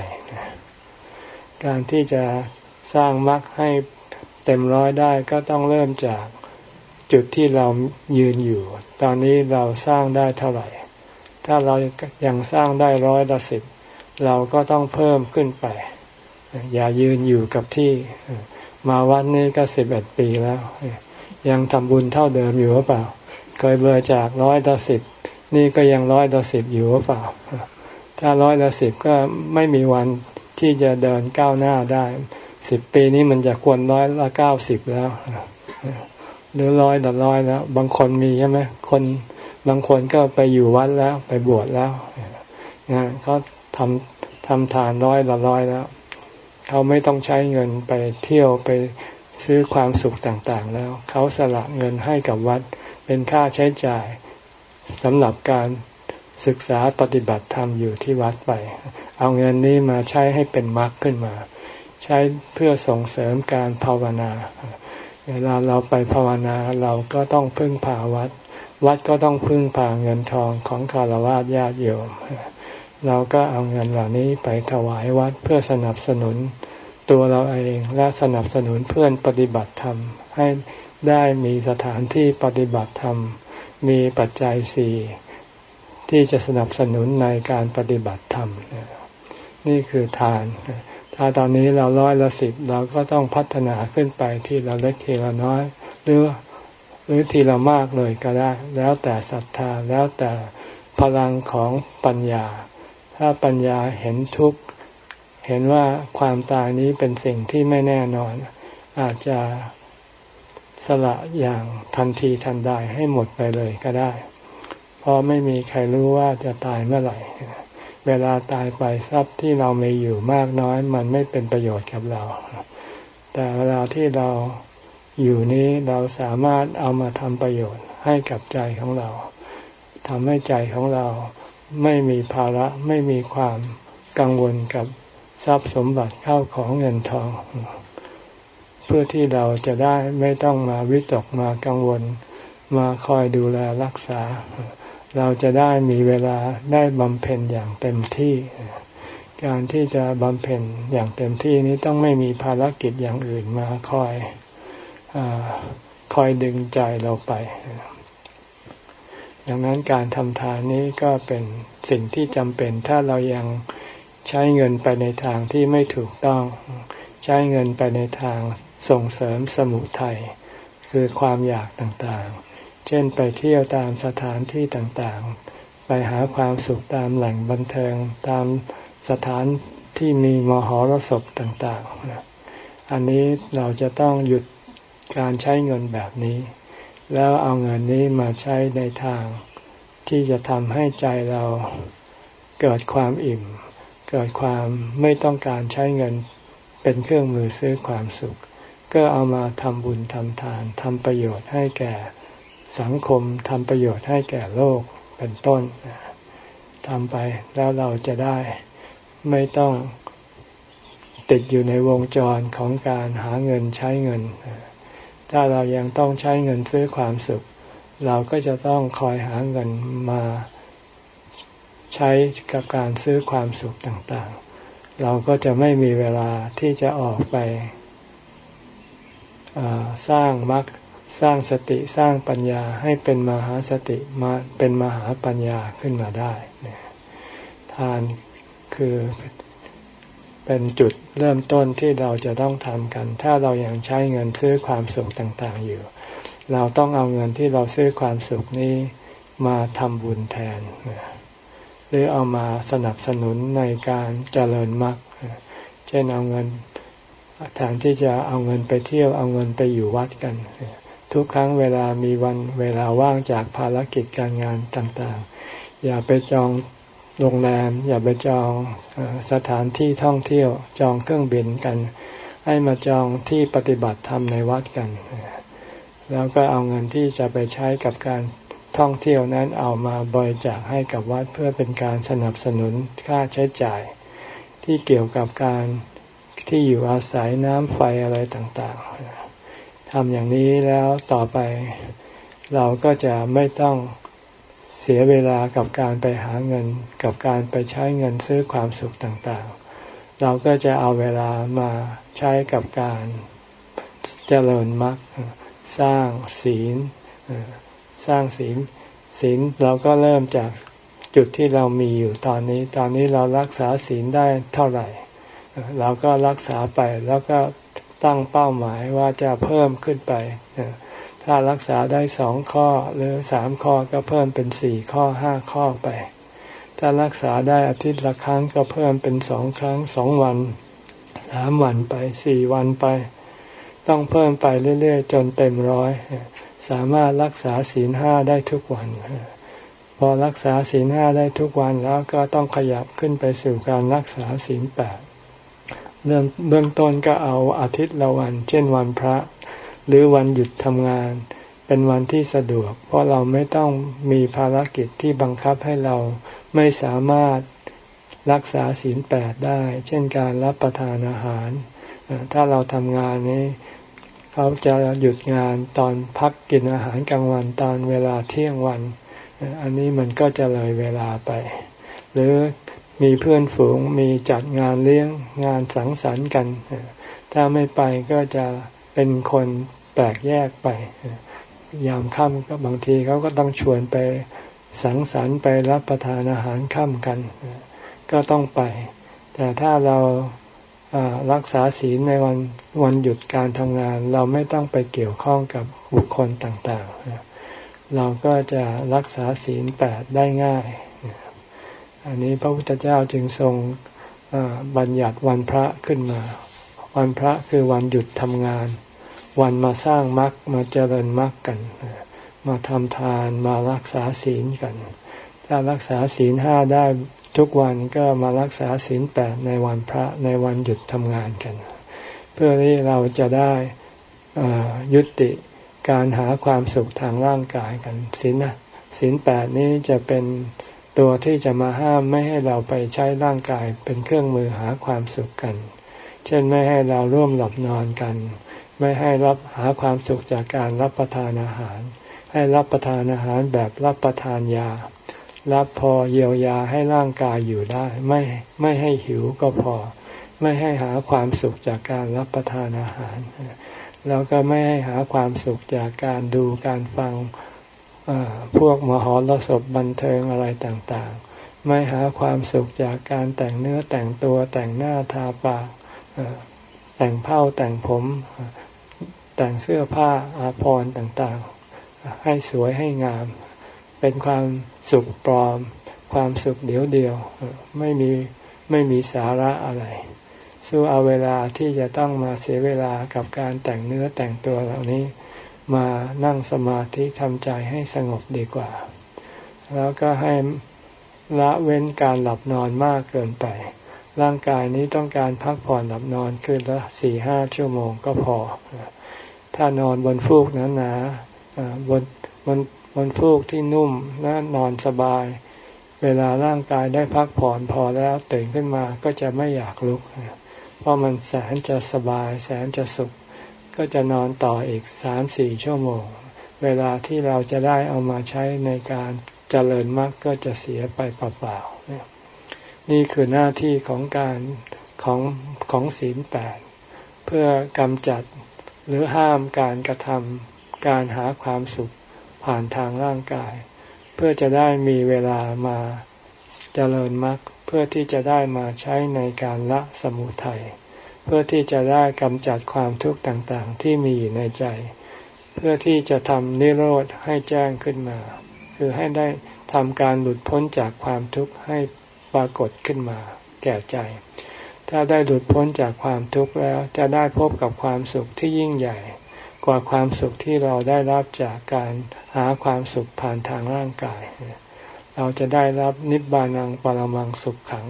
การที่จะสร้างมรรคให้เต็มร้อยได้ก็ต้องเริ่มจากจุดที่เรายืนอยู่ ตอนนี้เราสร้างได้เท่าไหร่ ถ้าเรายังสร้างได้ร้อยละสิบเราก็ต้องเพิ่มขึ้นไป อย่ายืนอยู่กับที่ มาวัดนี้ก็สิบเอ็ดปีแล้ว ยังทำบุญเท่าเดิมอยู่หรือเปล่า เคยเบอร์จากร้อยต่อสิบนี่ก็ยังร้อยต่อสิบอยู่หรือเปล่า ถ้าร้อยต่อสิบก็ไม่มีวันที่จะเดินก้าวหน้าได้สิบปีนี้มันจะควรร้อยละเก้าสิบแล้วหรือร้อยต่อร้อยแล้ว บางคนมีใช่ไหมคนบางคนก็ไปอยู่วัดแล้ว ไปบวชแล้วเขาทำทำทานร้อยละร้อยแล้วเขาไม่ต้องใช้เงินไปเที่ยวไปซื้อความสุขต่างๆแล้ว เขาสละเงินให้กับวัด เป็นค่าใช้จ่ายสำหรับการศึกษาปฏิบัติธรรมอยู่ที่วัดไป เอาเงินนี้มาใช้ให้เป็นมรรคขึ้นมา ใช้เพื่อส่งเสริมการภาวนา เวลาเราไปภาวนาเราก็ต้องพึ่งพาวัด วัดก็ต้องพึ่งพาเงินทองของคารวะญาติโยม เราก็เอาเงินเหล่านี้ไปถวายวัดเพื่อสนับสนุนตัวเราเองและสนับสนุนเพื่อนปฏิบัติธรรมให้ ได้มีสถานที่ปฏิบัติธรรม มีปัจจัยสี่ที่จะสนับสนุนในการปฏิบัติธรรม นี่คือทาน ถ้าตอนนี้เราร้อยละสิบเราก็ต้องพัฒนาขึ้นไปที่เราเล็กทีละน้อย หรือหรือทีละมากเลยก็ได้ แล้วแต่ศรัทธาแล้วแต่พลังของปัญญา ถ้าปัญญาเห็นทุกข์ เห็นว่าความตายนี้เป็นสิ่งที่ไม่แน่นอน อาจจะ สละอย่างทันทีทันใดให้หมดไปเลยก็ได้ เพราะไม่มีใครรู้ว่าจะตายเมื่อไหร่ เวลาตายไปทรัพย์ที่เรามีอยู่มากน้อย มันไม่เป็นประโยชน์กับเรา แต่เวลาที่เราอยู่นี้เราสามารถเอามาทำประโยชน์ให้กับใจของเราทำให้ใจของเราไม่มีภาระไม่มีความกังวลกับทรัพย์สมบัติเข้าของเงินทอง เพื่อที่เราจะได้ไม่ต้องมาวิตกมากังวล มาคอยดูแลรักษา เราจะได้มีเวลาได้บำเพ็ญอย่างเต็มที่ การที่จะบำเพ็ญอย่างเต็มที่นี้ต้องไม่มีภารกิจอย่างอื่นมาคอยอคอยดึงใจเราไปดังนั้นการทำทานนี้ก็เป็นสิ่งที่จำเป็น ถ้าเรายังใช้เงินไปในทางที่ไม่ถูกต้อง ใช้เงินไปในทาง ส่งเสริมสมุทัยคือความอยากต่างๆ เช่นไปเที่ยวตามสถานที่ต่างๆ ไปหาความสุขตามแหล่งบันเทิงตามสถานที่มีมหรสพต่างๆ อันนี้เราจะต้องหยุดการใช้เงินแบบนี้ แล้วเอาเงินนี้มาใช้ในทาง ที่จะทำให้ใจเราเกิดความอิ่ม เกิดความไม่ต้องการใช้เงินเป็นเครื่องมือซื้อความสุข ก็เอามาทำบุญทำทานทำประโยชน์ให้แก่สังคมทำประโยชน์ให้แก่โลกเป็นต้นทำไปแล้วเราจะได้ไม่ต้องติดอยู่ในวงจรของการหาเงินใช้เงิน ถ้าเรายังต้องใช้เงินซื้อความสุข เราก็จะต้องคอยหาเงินมาใช้กับการซื้อความสุขต่างๆ เราก็จะไม่มีเวลาที่จะออกไป สร้างมรรคสร้างสติสร้างปัญญาให้เป็นมหาสติมาเป็นมหาปัญญาขึ้นมาได้ ทานคือเป็นจุดเริ่มต้นที่เราจะต้องทำกัน ถ้าเรายัางใช้เงินซื้อความสุขต่างๆอยู่ เราต้องเอาเงินที่เราซื้อความสุขนี้มาทำบุญแทน หรือเอามาสนับสนุนในการเจริญมรรคเช่นเอาเงิน แทนที่จะเอาเงินไปเที่ยวเอาเงินไปอยู่วัดกัน ทุกครั้งเวลามีวันเวลาว่างจากภารกิจการงานต่างๆ อย่าไปจองโรงแรม อย่าไปจองสถานที่ท่องเที่ยว จองเครื่องบินกัน ให้มาจองที่ปฏิบัติธรรมในวัดกัน แล้วก็เอาเงินที่จะไปใช้กับการท่องเที่ยวนั้นเอามาบริจาคให้กับวัดเพื่อเป็นการสนับสนุนค่าใช้จ่าย ที่เกี่ยวกับการ ที่อยู่อาศัยน้ำไฟอะไรต่างๆทำอย่างนี้แล้วต่อไปเราก็จะไม่ต้องเสียเวลากับการไปหาเงิน กับการไปใช้เงินซื้อความสุขต่างๆ เราก็จะเอาเวลามาใช้กับการเจริญมรรคสร้างศีลสร้างศีลศีลเราก็เริ่มจากจุดที่เรามีอยู่ตอนนี้ ตอนนี้เรารักษาศีลได้เท่าไหร่ เราก็รักษาไปแล้วก็ตั้งเป้าหมายว่าจะเพิ่มขึ้นไป ถ้ารักษาได้สองข้อหรือสามข้อก็เพิ่มเป็นสี่ข้อห้าข้อไป ถ้ารักษาได้อาทิตย์ละครั้งก็เพิ่มเป็นสองครั้งสองวันสามวันไปสี่วันไป ต้องเพิ่มไปเรื่อยๆ จนเต็มร้อย สามารถรักษาศีลห้าได้ทุกวันพอรักษาศีลห้าได้ทุกวันแล้วก็ต้องขยับขึ้นไปสู่การรักษาศีลแปด เริ่มเบื้องต้นก็เอาอาทิตย์ละวัน เช่นวันพระ หรือวันหยุดทำงาน เป็นวันที่สะดวก เพราะเราไม่ต้องมีภารกิจที่บังคับให้เราไม่สามารถรักษาศีลแปดได้ เช่นการรับประทานอาหาร ถ้าเราทำงานนี้เขาจะหยุดงานตอนพักกินอาหารกลางวันตอนเวลาเที่ยงวัน อันนี้มันก็จะเลยเวลาไป หรือ มีเพื่อนฝูงมีจัดงานเลี้ยงงานสังสรรค์กัน ถ้าไม่ไปก็จะเป็นคนแปลกแยกไป ยามค่ำก็บางทีเขาก็ต้องชวนไปสังสรรค์ไปรับประทานอาหารค่ำกัน ก็ต้องไป แต่ถ้าเรารักษาศีลในวันวันหยุดการทำงาน เราไม่ต้องไปเกี่ยวข้องกับบุคคลต่างๆ เราก็จะรักษาศีลแปดได้ง่าย อันนี้พระพุทธเจ้าจึงทรงบัญญัติวันพระขึ้นมา วันพระคือวันหยุดทำงาน วันมาสร้างมรรคมาเจริญมรรคกัน มาทำทานมารักษาศีลกัน ถ้ารักษาศีลห้าได้ทุกวันก็มารักษาศีลแปดในวันพระในวันหยุดทำงานกัน เพื่อที่เราจะได้ยุติการหาความสุขทางร่างกายกันศีลนะศีลแปดนี้จะเป็น ตัวที่จะมาห้ามไม่ให้เราไปใช้ร่างกายเป็นเครื่องมือหาความสุขกัน เช่นไม่ให้เราร่วมหลับนอนกัน ไม่ให้รับหาความสุขจากการรับประทานอาหาร ให้รับประทานอาหารแบบรับประทานยา รับพอเยียวยาให้ร่างกายอยู่ได้ ไม่ไม่ให้หิวก็พอ ไม่ให้หาความสุขจากการรับประทานอาหาร แล้วก็ไม่ให้หาความสุขจากการดูการฟัง พวกมหรสพบันเทิงอะไรต่างๆ ไม่หาความสุขจากการแต่งเนื้อแต่งตัวแต่งหน้าทาปากแต่งเผ้าแต่งผม แต่งเสื้อผ้าอาภรณ์ต่างๆ ให้สวยให้งาม เป็นความสุขปลอม ความสุขเดียวเดียวไม่มีไม่มีสาระอะไร สู้เอาเวลาที่จะต้องมาเสียเวลากับการแต่งเนื้อแต่งตัวเหล่านี้ มานั่งสมาธิทำใจให้สงบดีกว่า แล้วก็ให้ละเว้นการหลับนอนมากเกินไป ร่างกายนี้ต้องการพักผ่อนหลับนอนคืนละสี่ห้าชั่วโมงก็พอ ถ้านอนบนฟูกหนาๆบนบนบนฟูกที่นุ่มและนอนสบาย เวลาร่างกายได้พักผ่อนพอแล้วตื่นขึ้นมาก็จะไม่อยากลุก เพราะมันแสนจะสบายแสนจะสุข ก็จะนอนต่ออีกสามสี่ชั่วโมง เวลาที่เราจะได้เอามาใช้ในการเจริญมรรคก็จะเสียไปเปล่าๆนี่คือหน้าที่ของการของของศีลแปดเพื่อกำจัดหรือห้ามการกระทำการหาความสุขผ่านทางร่างกาย เพื่อจะได้มีเวลามาเจริญมรรคเพื่อที่จะได้มาใช้ในการละสมุทัย เพื่อที่จะได้กำจัดความทุกข์ต่างๆ ที่มีอยู่ในใจ เพื่อที่จะทำนิโรธให้แจ้งขึ้นมา คือให้ได้ทำการหลุดพ้นจากความทุกข์ให้ปรากฏขึ้นมา แก่ใจ ถ้าได้หลุดพ้นจากความทุกข์แล้วจะได้พบกับความสุขที่ยิ่งใหญ่ กว่าความสุขที่เราได้รับจากการหาความสุขผ่านทางร่างกาย เราจะได้รับนิบานังปรมังสุขขัง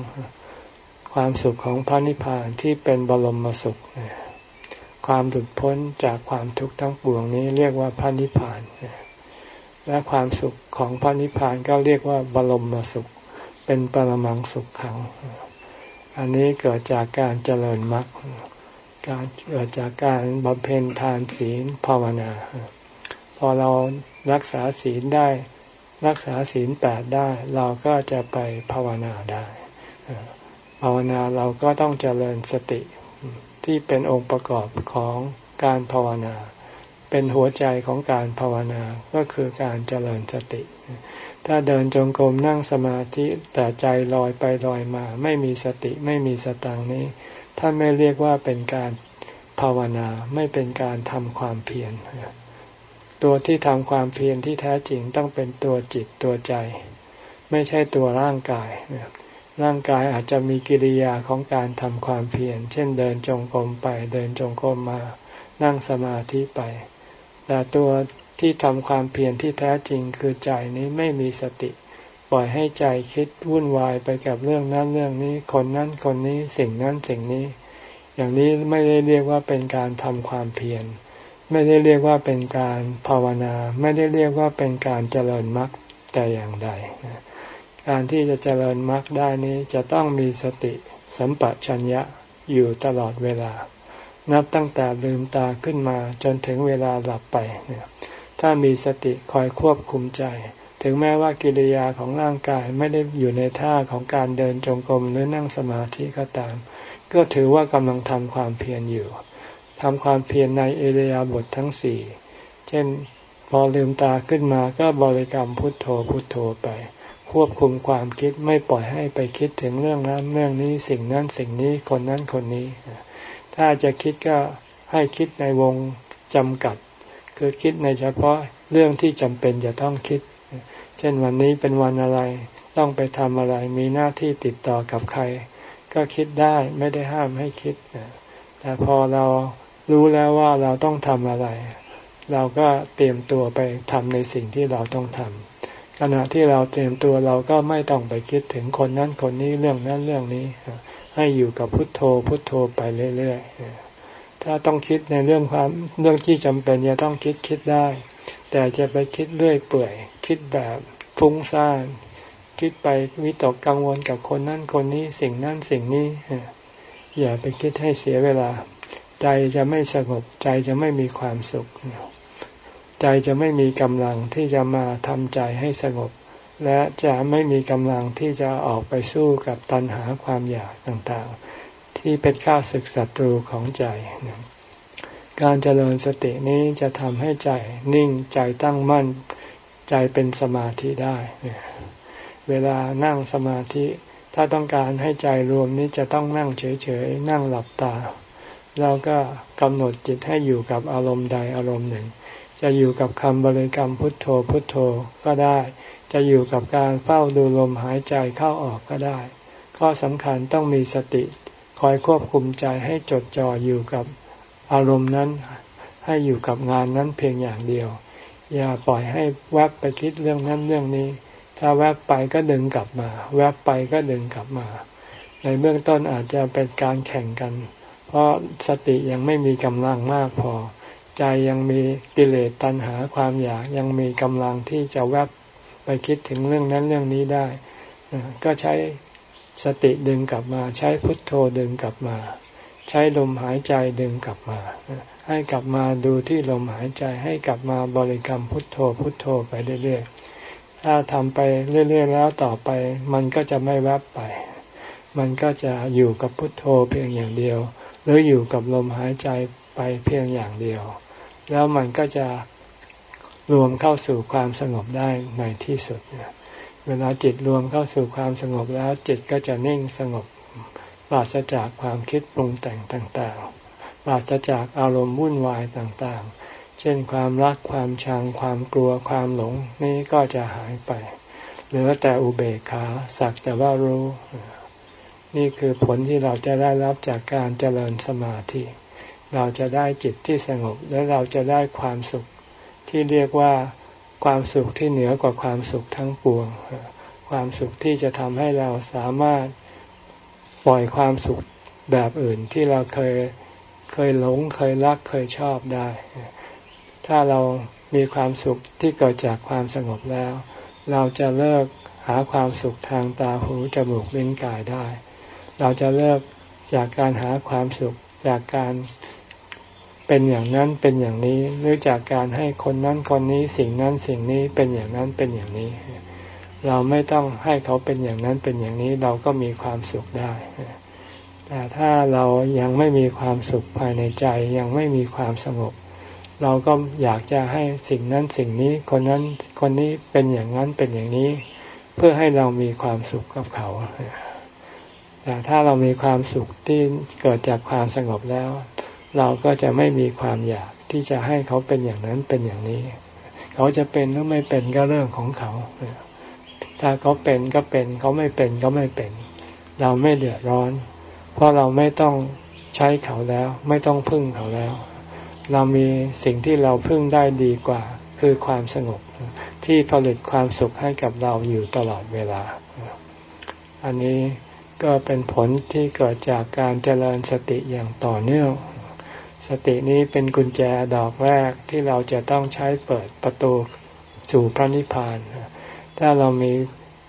ความสุขของพระนิพพานที่เป็นบรมสุข ความหลุดพ้นจากความทุกข์ทั้งปวงนี้เรียกว่าพระนิพพาน และความสุขของพระนิพพานก็เรียกว่าบรมสุข เป็นปรมังสุขขัง อันนี้เกิดจากการเจริญมรรค การเกิดจากการบำเพ็ญทานศีลภาวนา พอเรารักษาศีลได้ รักษาศีลแปดได้ เราก็จะไปภาวนาได้ ภาวนาเราก็ต้องเจริญสติที่เป็นองค์ประกอบของการภาวนา เป็นหัวใจของการภาวนาก็คือการเจริญสติ ถ้าเดินจงกรมนั่งสมาธิแต่ใจลอยไปลอยมา ไม่มีสติไม่มีสตังนี้ ท่านไม่เรียกว่าเป็นการภาวนาไม่เป็นการทำความเพียรตัวที่ทำความเพียรที่แท้จริงต้องเป็นตัวจิตตัวใจ ไม่ใช่ตัวร่างกาย ร่างกายอาจจะมีกิริยาของการทำความเพียรเช่นเดินจงกรมไปเดินจงกรมมานั่งสมาธิไป แต่ตัวที่ทำความเพียรที่แท้จริงคือใจนี้ไม่มีสติ ปล่อยให้ใจคิดวุ่นวายไปกับเรื่องนั้นเรื่องนี้ คนนั้นคนนี้สิ่งนั้นสิ่งนี้ อย่างนี้ไม่ได้เรียกว่าเป็นการทำความเพียรไม่ได้เรียกว่าเป็นการภาวนา ไม่ได้เรียกว่าเป็นการเจริญมรรคแต่อย่างใด การที่จะเจริญมรรคได้นี้จะต้องมีสติสัมปชัญญะอยู่ตลอดเวลา นับตั้งแต่ลืมตาขึ้นมาจนถึงเวลาหลับไปถ้ามีสติคอยควบคุมใจ ถึงแม้ว่ากิริยาของร่างกายไม่ได้อยู่ในท่าของการเดินจงกรมหรือนั่งสมาธิก็ตาม ก็ถือว่ากำลังทำความเพียรอยู่ทำความเพียรในเอเรียบททั้งสี่ เช่นพอลืมตาขึ้นมาก็บริกรรมพุทโธพุทโธไป ควบคุมความคิดไม่ปล่อยให้ไปคิดถึงเรื่องนั้นเรื่องนี้สิ่งนั้นสิ่งนี้คนนั้นคนนี้ ถ้าจะคิดก็ให้คิดในวงจำกัด คือคิดในเฉพาะเรื่องที่จำเป็นจะต้องคิด เช่นวันนี้เป็นวันอะไร ต้องไปทำอะไรมีหน้าที่ติดต่อกับใคร ก็คิดได้ไม่ได้ห้ามให้คิด แต่พอเรารู้แล้วว่าเราต้องทำอะไร เราก็เตรียมตัวไปทำในสิ่งที่เราต้องทำ ขณะที่เราเตรียมตัวเราก็ไม่ต้องไปคิดถึงคนนั้นคนนี้เรื่องนั้นเรื่องนี้ ให้อยู่กับพุทโธพุทโธไปเรื่อยๆถ้าต้องคิดในเรื่องความเรื่องที่จำเป็นจะต้องคิดคิดได้ แต่จะไปคิดเรื่อยเปื่อย คิดแบบฟุ้งซ่านคิดไปวิตกกังวลกับคนนั่นคนนี้สิ่งนั่นสิ่งนี้อย่าไปคิดให้เสียเวลา ใจจะไม่สงบใจจะไม่มีความสุข ใจจะไม่มีกำลังที่จะมาทำใจให้สงบ และจะไม่มีกำลังที่จะออกไปสู้กับตัณหาความอยากต่างๆ ที่เป็นข้าศึกศัตรูของใจ การเจริญสตินี้จะทำให้ใจนิ่งใจตั้งมั่นใจเป็นสมาธิได้ เวลานั่งสมาธิ ถ้าต้องการให้ใจรวมนี้จะต้องนั่งเฉยๆ นั่งหลับตา แล้วก็กำหนดจิตให้อยู่กับอารมณ์ใดอารมณ์หนึ่ง จะอยู่กับคำบริกรรมพุทโธพุทโธก็ได้ จะอยู่กับการเฝ้าดูลมหายใจเข้าออกก็ได้ ข้อสำคัญต้องมีสติ คอยควบคุมใจให้จดจ่ออยู่กับอารมณ์นั้น ให้อยู่กับงานนั้นเพียงอย่างเดียว อย่าปล่อยให้แวบไปคิดเรื่องนั้นเรื่องนี้ ถ้าแวบไปก็ดึงกลับมา แวบไปก็ดึงกลับมา ในเบื้องต้นอาจจะเป็นการแข่งกัน เพราะสติยังไม่มีกำลังมากพอ ใจยังมีกิเลสตัณหาความอยากยังมีกำลังที่จะแวบไปคิดถึงเรื่องนั้นเรื่องนี้ได้ ก็ใช้สติดึงกลับมา ใช้พุทโธดึงกลับมา ใช้ลมหายใจดึงกลับมา ให้กลับมาดูที่ลมหายใจให้กลับมาบริกรรมพุทโธพุทโธไปเรื่อยๆถ้าทำไปเรื่อยๆแล้วต่อไป มันก็จะไม่แวบไป มันก็จะอยู่กับพุทโธเพียงอย่างเดียว หรืออยู่กับลมหายใจไปเพียงอย่างเดียว แล้วมันก็จะรวมเข้าสู่ความสงบได้ในที่สุด เวลาจิตรวมเข้าสู่ความสงบแล้วจิตก็จะนิ่งสงบปราศจากความคิดปรุงแต่งต่างๆ ปราศจากอารมณ์วุ่นวายต่างๆ เช่นความรักความชังความกลัวความหลงนี่ก็จะหายไป เหลือแต่อุเบกขาสักแต่ว่ารู้ นี่คือผลที่เราจะได้รับจากการเจริญสมาธิ เราจะได้จิตที่สงบ และเราจะได้ความสุขที่เรียกว่าความสุขที่เหนือกว่าความสุขทั้งปวง ความสุขที่จะทำให้เราสามารถปล่อยความสุขแบบอื่นที่เราเคยเคยหลงเคยรักเคยชอบได้ ถ้าเรามีความสุขที่เกิดจากความสงบแล้ว เราจะเลิกหาความสุขทางตาหูจมูกลิ้นกายได้ เราจะเลิกจากการหาความสุข จากการเป็นอย่างนั้นเป็นอย่างนี้หรือจากการให้คนนั้นคนนี้สิ่งนั้นสิ่งนี้เป็นอย่างนั้นเป็นอย่างนี้ เราไม่ต้องให้เขาเป็นอย่างนั้นเป็นอย่างนี้เราก็มีความสุขได้แต่ถ้าเรายังไม่มีความสุขภายในใจยังไม่มีความสงบ เราก็อยากจะให้สิ่งนั้นสิ่งนี้คนนั้นคนนี้เป็นอย่างนั้นเป็นอย่างนี้ เพื่อให้เรามีความสุขกับเขา แต่ถ้าเรามีความสุขที่เกิดจากความสงบแล้ว เราก็จะไม่มีความอยากที่จะให้เขาเป็นอย่างนั้นเป็นอย่างนี้ เขาจะเป็นหรือไม่เป็นก็เรื่องของเขา ถ้าเขาเป็นก็เป็นเขาไม่เป็นก็ไม่เป็น เราไม่เดือดร้อน เพราะเราไม่ต้องใช้เขาแล้ว ไม่ต้องพึ่งเขาแล้ว เรามีสิ่งที่เราพึ่งได้ดีกว่า คือความสงบที่ผลิตความสุขให้กับเราอยู่ตลอดเวลา อันนี้ ก็เป็นผลที่เกิดจากการเจริญสติอย่างต่อเนื่อง สตินี้เป็นกุญแจดอกแรกที่เราจะต้องใช้เปิดประตูสู่พระนิพพาน ถ้าเรามี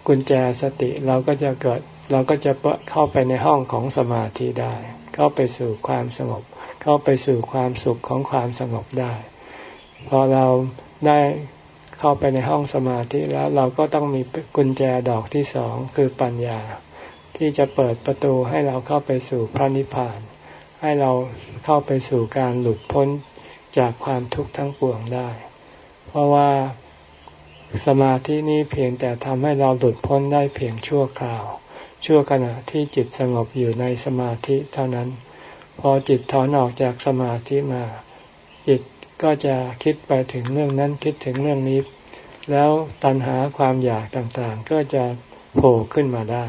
กุญแจสติเราก็จะเกิดเราก็จะเข้าไปในห้องของสมาธิได้ เข้าไปสู่ความสงบ เข้าไปสู่ความสุขของความสงบได้ พอเราได้เข้าไปในห้องสมาธิแล้วเราก็ต้องมีกุญแจดอกที่สองคือปัญญา ที่จะเปิดประตูให้เราเข้าไปสู่พระนิพพาน ให้เราเข้าไปสู่การหลุดพ้นจากความทุกข์ทั้งปวงได้ เพราะว่าสมาธินี้เพียงแต่ทำให้เราหลุดพ้นได้เพียงชั่วคราว ชั่วขณะที่จิตสงบอยู่ในสมาธิเท่านั้น พอจิตถอนออกจากสมาธิมา จิตก็จะคิดไปถึงเรื่องนั้นคิดถึงเรื่องนี้ แล้วตัณหาความอยากต่างๆ ก็จะโผล่ขึ้นมาได้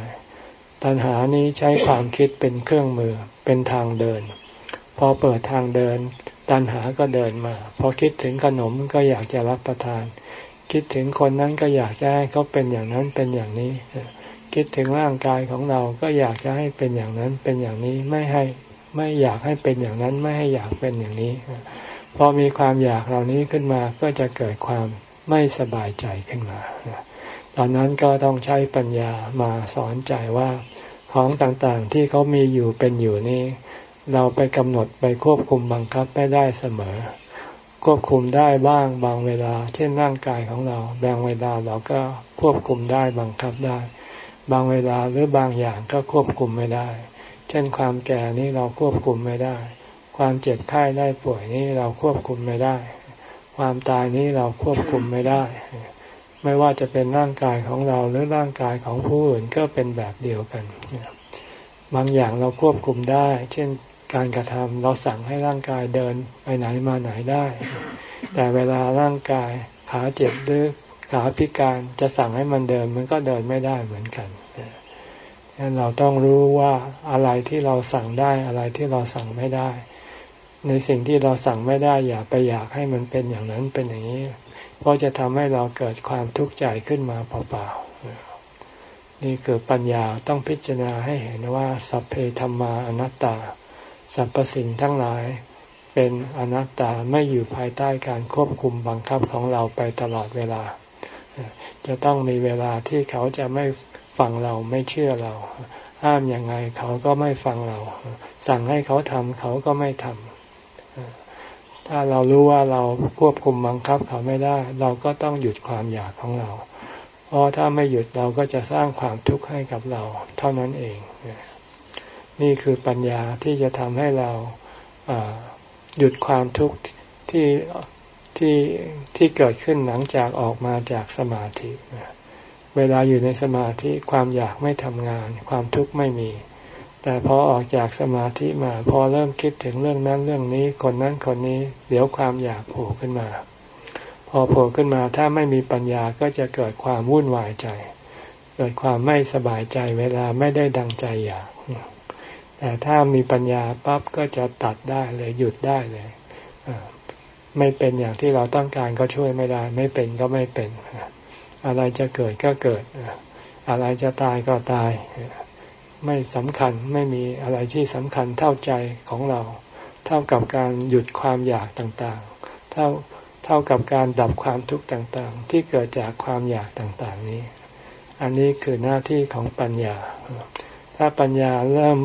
ตัณหานี้ใช้ความคิดเป็นเครื่องมือเป็นทางเดิน พอเปิดทางเดิน ตัณหาก็เดินมา พอคิดถึงขนมก็อยากจะรับประทาน คิดถึงคนนั้นก็อยากจะให้เขาเป็นอย่างนั้นเป็นอย่างนี้ คิดถึงร่างกายของเราก็อยากจะให้เป็นอย่างนั้นเป็นอย่างนี้ไม่ให้ไม่อยากให้เป็นอย่างนั้นไม่ให้อยากเป็นอย่างนี้ พอมีความอยากเหล่านี้ขึ้นมาก็จะเกิดความไม่สบายใจขึ้นมา ตอนนั้นก็ต้องใช้ปัญญามาสอนใจว่าของต่างๆที่เขามีอยู่เป็นอยู่นี้ เราไปกำหนดไปควบคุมบังคับไม่ได้เสมอ ควบคุมได้บ้างบางเวลา เช่นร่างกายของเราบางเวลาเราก็ควบคุมได้บังคับได้ บางเวลาหรือบางอย่างก็ควบคุมไม่ได้ เช่นความแก่นี้เราควบคุมไม่ได้ ความเจ็บไข้ได้ป่วยนี้เราควบคุมไม่ได้ ความตายนี้เราควบคุมไม่ได้ ไม่ว่าจะเป็นร่างกายของเราหรือร่างกายของผู้อื่นก็เป็นแบบเดียวกัน บางอย่างเราควบคุมได้ เช่นการกระทำเราสั่งให้ร่างกายเดินไปไหนมาไหนได้ แต่เวลาร่างกายขาเจ็บหรือขาพิการจะสั่งให้มันเดินมันก็เดินไม่ได้เหมือนกันดังนั้นเราต้องรู้ว่าอะไรที่เราสั่งได้อะไรที่เราสั่งไม่ได้ ในสิ่งที่เราสั่งไม่ได้อย่าไปอยากให้มันเป็นอย่างนั้นเป็นอย่างนี้ เพราะจะทำให้เราเกิดความทุกข์ใจขึ้นมาเปล่าๆนี่คือปัญญาต้องพิจารณาให้เห็นว่า สัพเพธรรมาอนัตตา สรรพสิ่งทั้งหลาย เป็นอนัตตาไม่อยู่ภายใต้การควบคุมบังคับของเราไปตลอดเวลา จะต้องมีเวลาที่เขาจะไม่ฟังเราไม่เชื่อเราห้ามยังไงเขาก็ไม่ฟังเรา สั่งให้เขาทำเขาก็ไม่ทำ ถ้าเรารู้ว่าเราควบคุมบังคับเขาไม่ได้ เราก็ต้องหยุดความอยากของเรา เพราะถ้าไม่หยุดเราก็จะสร้างความทุกข์ให้กับเรา เท่านั้นเอง นี่คือปัญญาที่จะทำให้เราหยุดความทุกข์ที่ที่ที่เกิดขึ้นหลังจากออกมาจากสมาธิ เวลาอยู่ในสมาธิความอยากไม่ทำงาน ความทุกข์ไม่มี แต่พอออกจากสมาธิมา พอเริ่มคิดถึงเรื่องนั้นเรื่องนี้คนนั้นคนนี้ เดี๋ยวความอยากโผล่ขึ้นมา พอโผล่ขึ้นมาถ้าไม่มีปัญญาก็จะเกิดความวุ่นวายใจ เกิดความไม่สบายใจเวลาไม่ได้ดังใจอยาก แต่ถ้ามีปัญญาปั๊บก็จะตัดได้เลยหยุดได้เลยไม่เป็นอย่างที่เราต้องการก็ช่วยไม่ได้ ไม่เป็นก็ไม่เป็น อะไรจะเกิดก็เกิด อะไรจะตายก็ตาย ไม่สำคัญไม่มีอะไรที่สำคัญเท่าใจของเรา เท่ากับการหยุดความอยากต่างๆ เท่าเท่ากับการดับความทุกข์ต่างๆ ที่เกิดจากความอยากต่างๆนี้ อันนี้คือหน้าที่ของปัญญา ถ้าปัญญาเริ่ม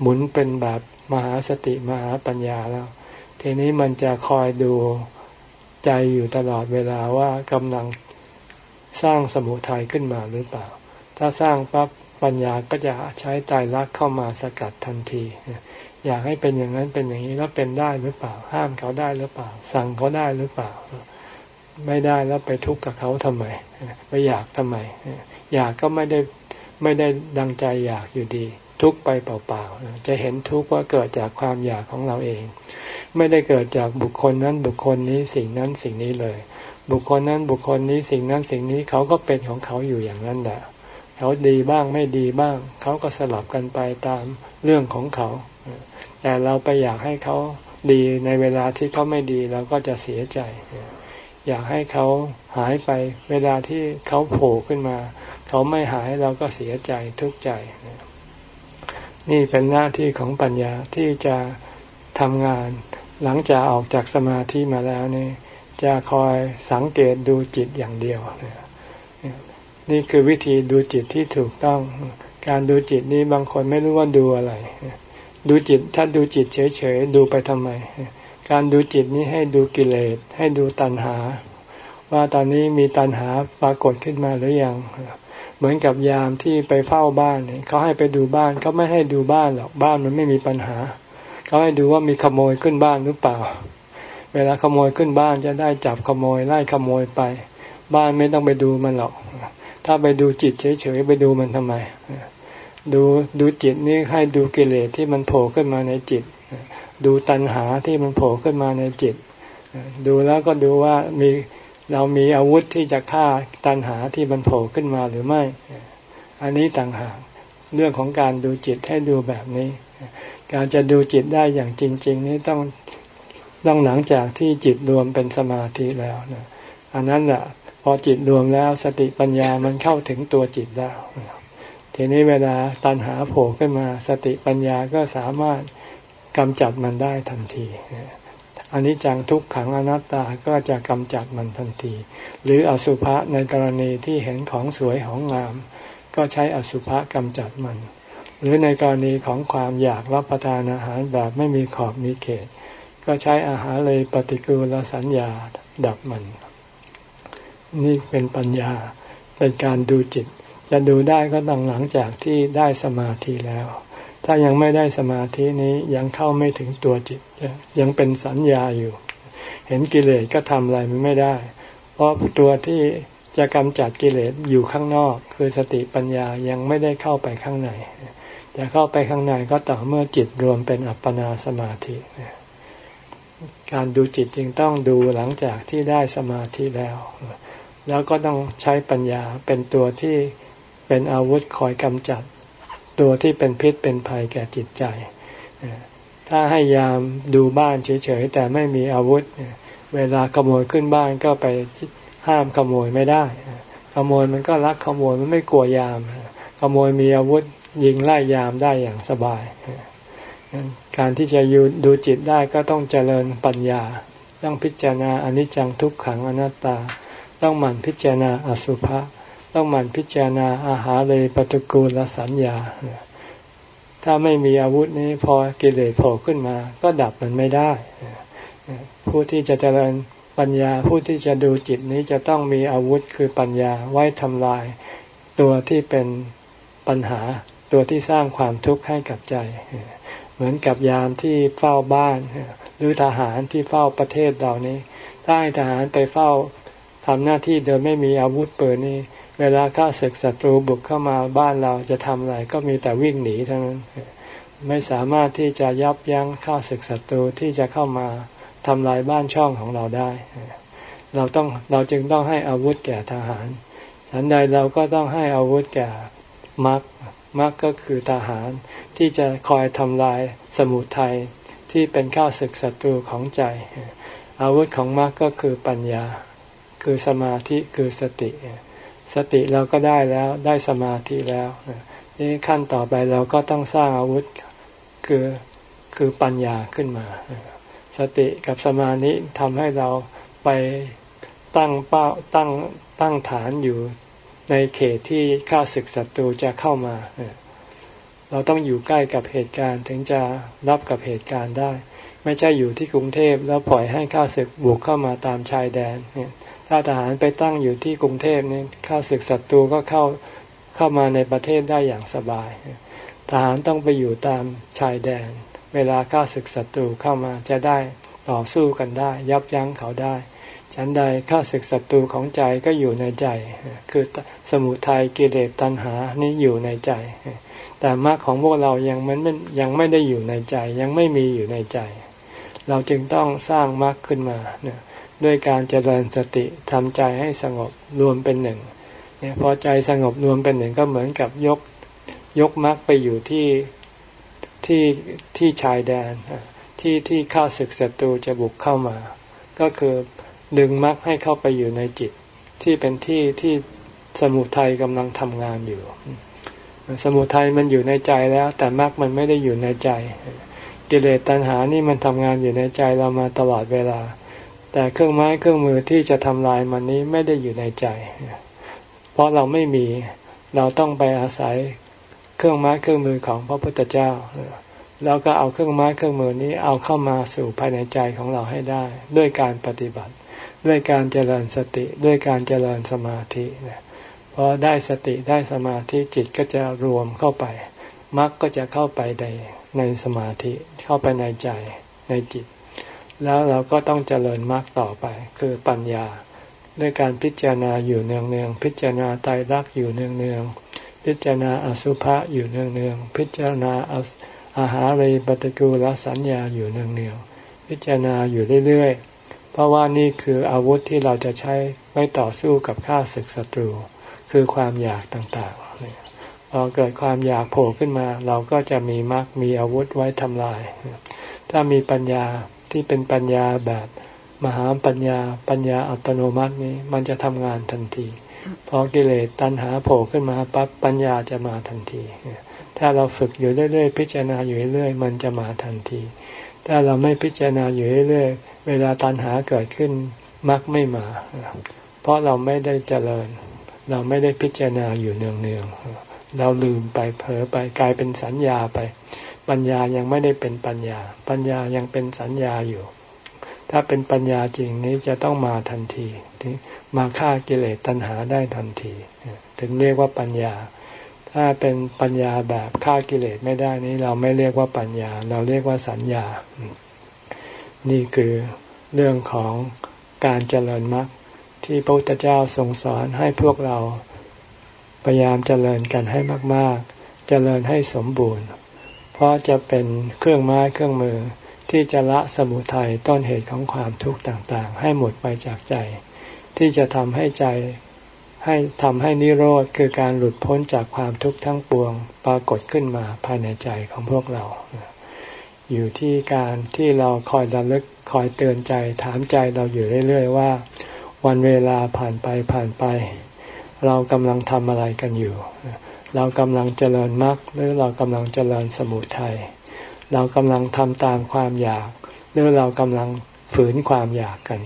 หมุนเป็นแบบมหาสติมหาปัญญาแล้ว ทีนี้มันจะคอยดูใจอยู่ตลอดเวลาว่ากำลังสร้างสมุทัยขึ้นมาหรือเปล่า ถ้าสร้างปั๊บ ปัญญาก็จะใช้ตายรักเข้ามาสกัดทันที อยากให้เป็นอย่างนั้นเป็นอย่างนี้แล้วเป็นได้หรือเปล่า ห้ามเขาได้หรือเปล่า สั่งเขาได้หรือเปล่า ไม่ได้แล้วไปทุกข์กับเขาทำไมไปอยากทำไม อยากก็ไม่ได้ไม่ได้ดังใจอยากอยู่ดี ทุกไปเปล่าๆจะเห็นทุกข์ว่าเกิดจากความอยากของเราเอง ไม่ได้เกิดจากบุคคลนั้นบุคคลนี้สิ่งนั้นสิ่งนี้เลย บุคคลนั้นบุคคลนี้สิ่งนั้นสิ่งนี้เขาก็เป็นของเขาอยู่อย่างนั้นแหละ เขาดีบ้างไม่ดีบ้าง เขาก็สลับกันไปตามเรื่องของเขา แต่เราไปอยากให้เขาดีในเวลาที่เขาไม่ดีเราก็จะเสียใจ อยากให้เขาหายไป เวลาที่เขาโผล่ขึ้นมา เขาไม่หายเราก็เสียใจทุกข์ใจ นี่เป็นหน้าที่ของปัญญาที่จะทำงาน หลังจากออกจากสมาธิมาแล้วนี่จะคอยสังเกตดูจิตอย่างเดียว นี่คือวิธีดูจิตที่ถูกต้อง การดูจิตนี้บางคนไม่รู้ว่าดูอะไร ดูจิตถ้าดูจิตเฉยๆ ดูไปทำไม การดูจิตนี้ให้ดูกิเลส ให้ดูตัณหา ว่าตอนนี้มีตัณหาปรากฏขึ้นมาหรือยัง เหมือนกับยามที่ไปเฝ้าบ้านเนี่ยเขาให้ไปดูบ้านเขาไม่ให้ดูบ้านหรอกบ้านมันไม่มีปัญหาเขาให้ดูว่ามีขโมยขึ้นบ้านหรือเปล่า เวลาขโมยขึ้นบ้านจะได้จับขโมยไล่ขโมยไป บ้านไม่ต้องไปดูมันหรอก ถ้าไปดูจิตเฉยๆไปดูมันทำไม ดูดูจิตนี่ให้ดูกิเลสที่มันโผล่ขึ้นมาในจิต ดูตัณหาที่มันโผล่ขึ้นมาในจิต ดูแล้วก็ดูว่ามีเรามีอาวุธที่จะฆ่าตัณหาที่มันโผล่ขึ้นมาหรือไม่ อันนี้ต่างหากเรื่องของการดูจิตให้ดูแบบนี้ การจะดูจิตได้อย่างจริง ๆ นี่ต้องต้องหลังจากที่จิตรวมเป็นสมาธิแล้วนะอันนั้นแหละ พอจิตรวมแล้วสติปัญญามันเข้าถึงตัวจิตแล้วทีนี้เวลาตัณหาโผล่ขึ้นมาสติปัญญาก็สามารถกำจัดมันได้ทันทีอันนี้จังทุกขังอนัตตาก็จะกำจัดมันทันที หรืออสุภะในกรณีที่เห็นของสวยของงาม ก็ใช้อสุภะกำจัดมัน หรือในกรณีของความอยากรับประทานอาหารแบบไม่มีขอบมีเขต ก็ใช้อาหารเลยปฏิกูลสัญญาดับมัน นี่เป็นปัญญา เป็นการดูจิต จะดูได้ก็ต้องหลังจากที่ได้สมาธิแล้ว ถ้ายังไม่ได้สมาธินี้ยังเข้าไม่ถึงตัวจิต ยังเป็นสัญญาอยู่ เห็นกิเลสก็ทำอะไรมันไม่ได้ เพราะตัวที่จะกำจัดกิเลสอยู่ข้างนอก คือสติปัญญายังไม่ได้เข้าไปข้างในจะเข้าไปข้างในก็ต่อเมื่อจิตรวมเป็นอัปปนาสมาธิการดูจิตจึงต้องดูหลังจากที่ได้สมาธิแล้ว แล้วก็ต้องใช้ปัญญาเป็นตัวที่เป็นอาวุธคอยกำจัด ตัวที่เป็นพิษเป็นภัยแก่จิตใจ ถ้าให้ยามดูบ้านเฉยๆแต่ไม่มีอาวุธ เวลาขโมยขึ้นบ้านก็ไปห้ามขโมยไม่ได้ ขโมยมันก็รักขโมยมันไม่กลัวยาม ขโมยมีอาวุธยิงไล่ยามได้อย่างสบายการที่จะยูดูจิตได้ก็ต้องเจริญปัญญา ต้องพิจารณาอนิจจังทุกขังอนัตตา ต้องหมั่นพิจารณาอสุภะต้องหมั่นพิจารณาอาหารเลยปฏิกูลสัญญา ถ้าไม่มีอาวุธนี้พอกิเลสโผล่ขึ้นมา ก็ดับมันไม่ได้ ผู้ที่จะเจริญปัญญาผู้ที่จะดูจิตนี้จะต้องมีอาวุธคือปัญญาไว้ทำลาย ตัวที่เป็นปัญหาตัวที่สร้างความทุกข์ให้กับใจ เหมือนกับยามที่เฝ้าบ้าน หรือทหารที่เฝ้าประเทศเหล่านี้ถ้าให้ทหารไปเฝ้า ทำหน้าที่โดยไม่มีอาวุธปืนนี่เวลาข้าศึกศัตรูบุกเข้ามาบ้านเราจะทำอะไรก็มีแต่วิ่งหนีเท่านั้น ไม่สามารถที่จะยับยั้งข้าศึกศัตรูที่จะเข้ามาทำลายบ้านช่องของเราได้ เราต้องเราจึงต้องให้อาวุธแก่ทหารฉันใดเราก็ต้องให้อาวุธแก่มรรคมรรคก็คือทหารที่จะคอยทำลายสมุทัยที่เป็นข้าศึกศัตรูของใจ อาวุธของมรรคก็คือปัญญา คือสมาธิคือสติ สติเราก็ได้แล้วได้สมาธิแล้วนี่ขั้นต่อไปเราก็ต้องสร้างอาวุธคือคือปัญญาขึ้นมา สติกับสมาธิทำให้เราไปตั้งเป้าตั้งตั้งฐานอยู่ในเขตที่ข้าศึกศัตรูจะเข้ามา เราต้องอยู่ใกล้กับเหตุการณ์ถึงจะรับกับเหตุการณ์ได้ ไม่ใช่อยู่ที่กรุงเทพแล้วปล่อยให้ข้าศึกบุกเข้ามาตามชายแดน ถ้าทหารไปตั้งอยู่ที่กรุงเทพนี่ข้าศึกศัตรูก็เข้าเข้ามาในประเทศได้อย่างสบาย ทหารต้องไปอยู่ตามชายแดน เวลาข้าศึกศัตรูเข้ามาจะได้ต่อสู้กันได้ ยับยั้งเขาได้ฉันใดข้าศึกศัตรูของใจก็อยู่ในใจ คือสมุทัยกิเลสตัณหานี่อยู่ในใจ แต่มรรคของพวกเรายังมันยังไม่ได้อยู่ในใจ ยังไม่มีอยู่ในใจ เราจึงต้องสร้างมรรคขึ้นมาเนี่ย ด้วยการเจริญสติทำใจให้สงบรวมเป็นหนึ่งเนี่ยพอใจสงบรวมเป็นหนึ่งก็เหมือนกับยกยกมรรคไปอยู่ที่ที่ที่ชายแดนที่ที่ข้าศึกศัตรูจะบุกเข้ามา ก็คือดึงมรรคให้เข้าไปอยู่ในจิต ที่เป็นที่ที่สมุทัยกำลังทำงานอยู่ สมุทัยมันอยู่ในใจแล้ว แต่มรรคมันไม่ได้อยู่ในใจ กิเลสตัณหานี่มันทำงานอยู่ในใจเรามาตลอดเวลา แต่เครื่องไม้เครื่องมือที่จะทำลายมันนี้ไม่ได้อยู่ในใจ เพราะเราไม่มีเราต้องไปอาศัยเครื่องไม้เครื่องมือของพระพุทธเจ้า แล้วก็เอาเครื่องไม้เครื่องมือนี้เอาเข้ามาสู่ภายในใจของเราให้ได้ ด้วยการปฏิบัติ ด้วยการเจริญสติด้วยการเจริญสมาธิเนี่ยพอได้สติได้สมาธิจิตก็จะรวมเข้าไปมรรคก็จะเข้าไปในในสมาธิเข้าไปในใจในจิต แล้วเราก็ต้องเจริญมรรคต่อไป คือปัญญา ด้วยการพิจารณาอยู่เนืองๆพิจารณาไตรลักษณ์อยู่เนืองๆพิจารณาอสุภะอยู่เนืองๆพิจารณาอาหารเลยปฏิกูลสัญญาอยู่เนืองๆพิจารณาอยู่เรื่อยๆ เพราะว่านี่คืออาวุธที่เราจะใช้ไว้ต่อสู้กับข้าศึกศัตรู คือความอยากต่างๆพอเกิดความอยากโผล่ขึ้นมา เราก็จะมีมรรคมีอาวุธไว้ทำลาย ถ้ามีปัญญา ที่เป็นปัญญาแบบมหาปัญญาปัญญาอัตโนมัตินี้มันจะทำงานทันทีพอกิเลสตัณหาโผล่ขึ้นมาปั๊บปัญญาจะมาทันที ถ้าเราฝึกอยู่เรื่อยๆพิจารณาอยู่เรื่อยๆมันจะมาทันที ถ้าเราไม่พิจารณาอยู่เรื่อยๆเวลาตัณหาเกิดขึ้นมักไม่มา เพราะเราไม่ได้เจริญ เราไม่ได้พิจารณาอยู่เนืองๆเราลืมไปเผลอไปกลายเป็นสัญญาไป ปัญญายังไม่ได้เป็นปัญญา ปัญญายังเป็นสัญญาอยู่ ถ้าเป็นปัญญาจริงนี้จะต้องมาทันทีมาฆ่ากิเลสตัณหาได้ทันที ถึงเรียกว่าปัญญา ถ้าเป็นปัญญาแบบฆ่ากิเลสไม่ได้นี้เราไม่เรียกว่าปัญญา เราเรียกว่าสัญญา นี่คือเรื่องของการเจริญมรรคที่พระพุทธเจ้าทรงสอนให้พวกเราพยายามเจริญกันให้มาก ๆ เจริญให้สมบูรณ์ เพราะจะเป็นเครื่องไม้เครื่องมือที่จะละสมุทัยต้นเหตุของความทุกข์ต่างๆ ให้หมดไปจากใจ ที่จะทำให้ใจให้ทำให้นิโรธคือการหลุดพ้นจากความทุกข์ทั้งปวง ปรากฏขึ้นมาภายในใจของพวกเรา อยู่ที่การที่เราคอยระลึกคอยเตือนใจถามใจเราอยู่เรื่อยๆว่า วันเวลาผ่านไปผ่านไป เรากำลังทำอะไรกันอยู่ เรากำลังเจริญมรรคหรือเรากำลังเจริญสมุทัยเรากำลังทำตามความอยาก หรือเรากำลังฝืนความอยากกัน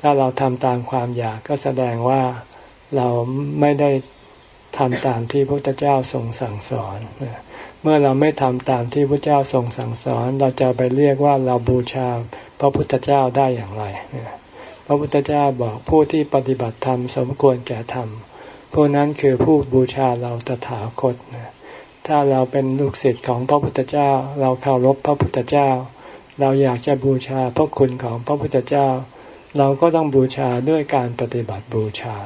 ถ้าเราทำตามความอยากก็แสดงว่าเราไม่ได้ทำตามที่พระพุทธเจ้าทรงสั่งสอน เมื่อเราไม่ทำตามที่พระเจ้าทรงสั่งสอน เราจะไปเรียกว่าเราบูชาพระพุทธเจ้าได้อย่างไร พระพุทธเจ้าบอกผู้ที่ปฏิบัติธรรมสมควรแก่ธรรม ผู้นั้นคือผู้บูชาเราตถาคตถ้าเราเป็นลูกศิษย์ของพระพุทธเจ้า เราเคารพพระพุทธเจ้า เราอยากจะบูชาพระคุณของพระพุทธเจ้า เราก็ต้องบูชาด้วยการปฏิบัติบูชา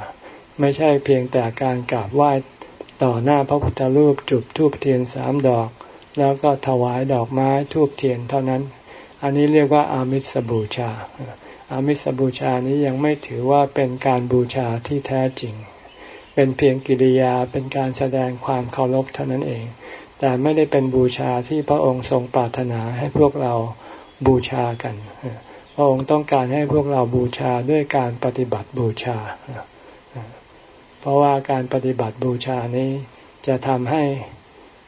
ไม่ใช่เพียงแต่การกราบไหว้ต่อหน้าพระพุทธรูปจุดธูปเทียนสามดอก แล้วก็ถวายดอกไม้ทูบเทียนเท่านั้น อันนี้เรียกว่าอามิสบูชาอามิสบูชานี้ยังไม่ถือว่าเป็นการบูชาที่แท้จริง เป็นเพียงกิริยาเป็นการแสดงความเคารพเท่านั้นเอง แต่ไม่ได้เป็นบูชาที่พระองค์ทรงปรารถนาให้พวกเราบูชากัน พระองค์ต้องการให้พวกเราบูชาด้วยการปฏิบัติบูชา เพราะว่าการปฏิบัติบูชานี้จะทำให้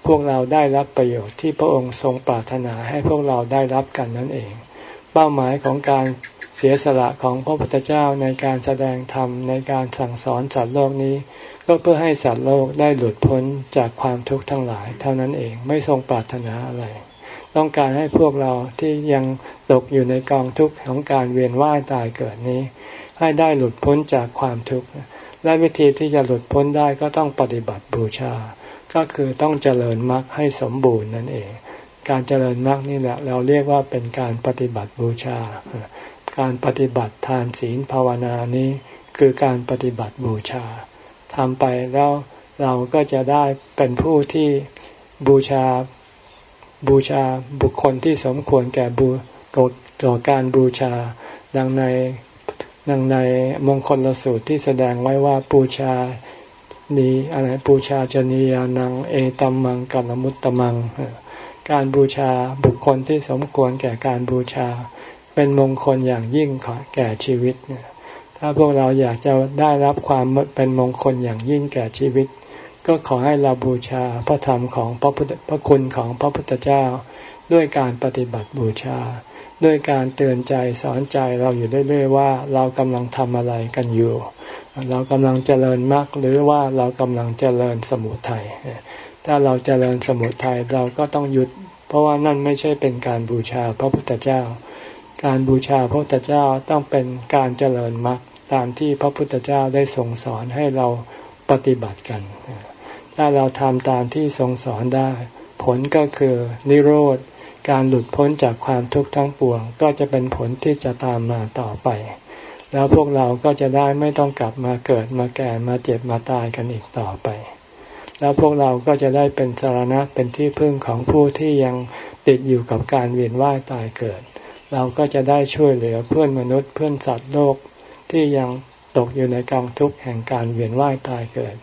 พวกเราได้รับประโยชน์ที่พระองค์ทรงปรารถนาให้พวกเราได้รับกันนั่นเอง เป้าหมายของการ เสียสละของพระพุทธเจ้าในการแสดงธรรมในการสั่งสอนสัตว์โลกนี้ ก็เพื่อให้สัตว์โลกได้หลุดพ้นจากความทุกข์ทั้งหลาย เท่านั้นเองไม่ทรงปรารถนาอะไร ต้องการให้พวกเราที่ยังตกอยู่ในกองทุกข์ของการเวียนว่ายตายเกิดนี้ ให้ได้หลุดพ้นจากความทุกข์และวิธีที่จะหลุดพ้นได้ก็ต้องปฏิบัติบูชา ก็คือต้องเจริญมรรคให้สมบูรณ์นั่นเอง การเจริญมรรคนี่แหละเราเรียกว่าเป็นการปฏิบัติบูชา การปฏิบัติทานศีลภาวนานี้คือการปฏิบัติบูชาทำไปแล้วเราก็จะได้เป็นผู้ที่บูชาบูชาบุคคลที่สมควรแก่บูต่อการบูชา ดังในดังในมงคลลสูตรที่แสดงไว้ว่าปูชานี้อะไรปูชาจนียานังเอตัมมังกัลมุตตมัง การบูชาบุคคลที่สมควรแก่การบูชา เป็นมงคลอย่างยิ่งขอแก่ชีวิต ถ้าพวกเราอยากจะได้รับความเป็นมงคลอย่างยิ่งแก่ชีวิต ก็ขอให้เราบูชาพระธรรมของพระพุทธพระคุณของพระพุทธเจ้า ด้วยการปฏิบัติบูชา ด้วยการเตือนใจสอนใจเราอยู่เรื่อยๆว่าเรากำลังทำอะไรกันอยู่ เรากำลังเจริญมรรคหรือว่าเรากำลังเจริญสมุทัยถ้าเราเจริญสมุทัยเราก็ต้องหยุด เพราะว่านั่นไม่ใช่เป็นการบูชาพระพุทธเจ้า การบูชาพระพุทธเจ้าต้องเป็นการเจริญมรรคตามที่พระพุทธเจ้าได้ทรงสอนให้เราปฏิบัติกัน ถ้าเราทำตามที่ทรงสอนได้ ผลก็คือนิโรธ การหลุดพ้นจากความทุกข์ทั้งปวง ก็จะเป็นผลที่จะตามมาต่อไป แล้วพวกเราก็จะได้ไม่ต้องกลับมาเกิดมาแก่มาเจ็บมาตายกันอีกต่อไป แล้วพวกเราก็จะได้เป็นสารณะเป็นที่พึ่งของผู้ที่ยังติดอยู่กับการเวียนว่ายตายเกิด เราก็จะได้ช่วยเหลือเพื่อนมนุษย์เพื่อนสัตว์โลกที่ยังตกอยู่ในกองทุกข์แห่งการเวียนว่ายตายเกิด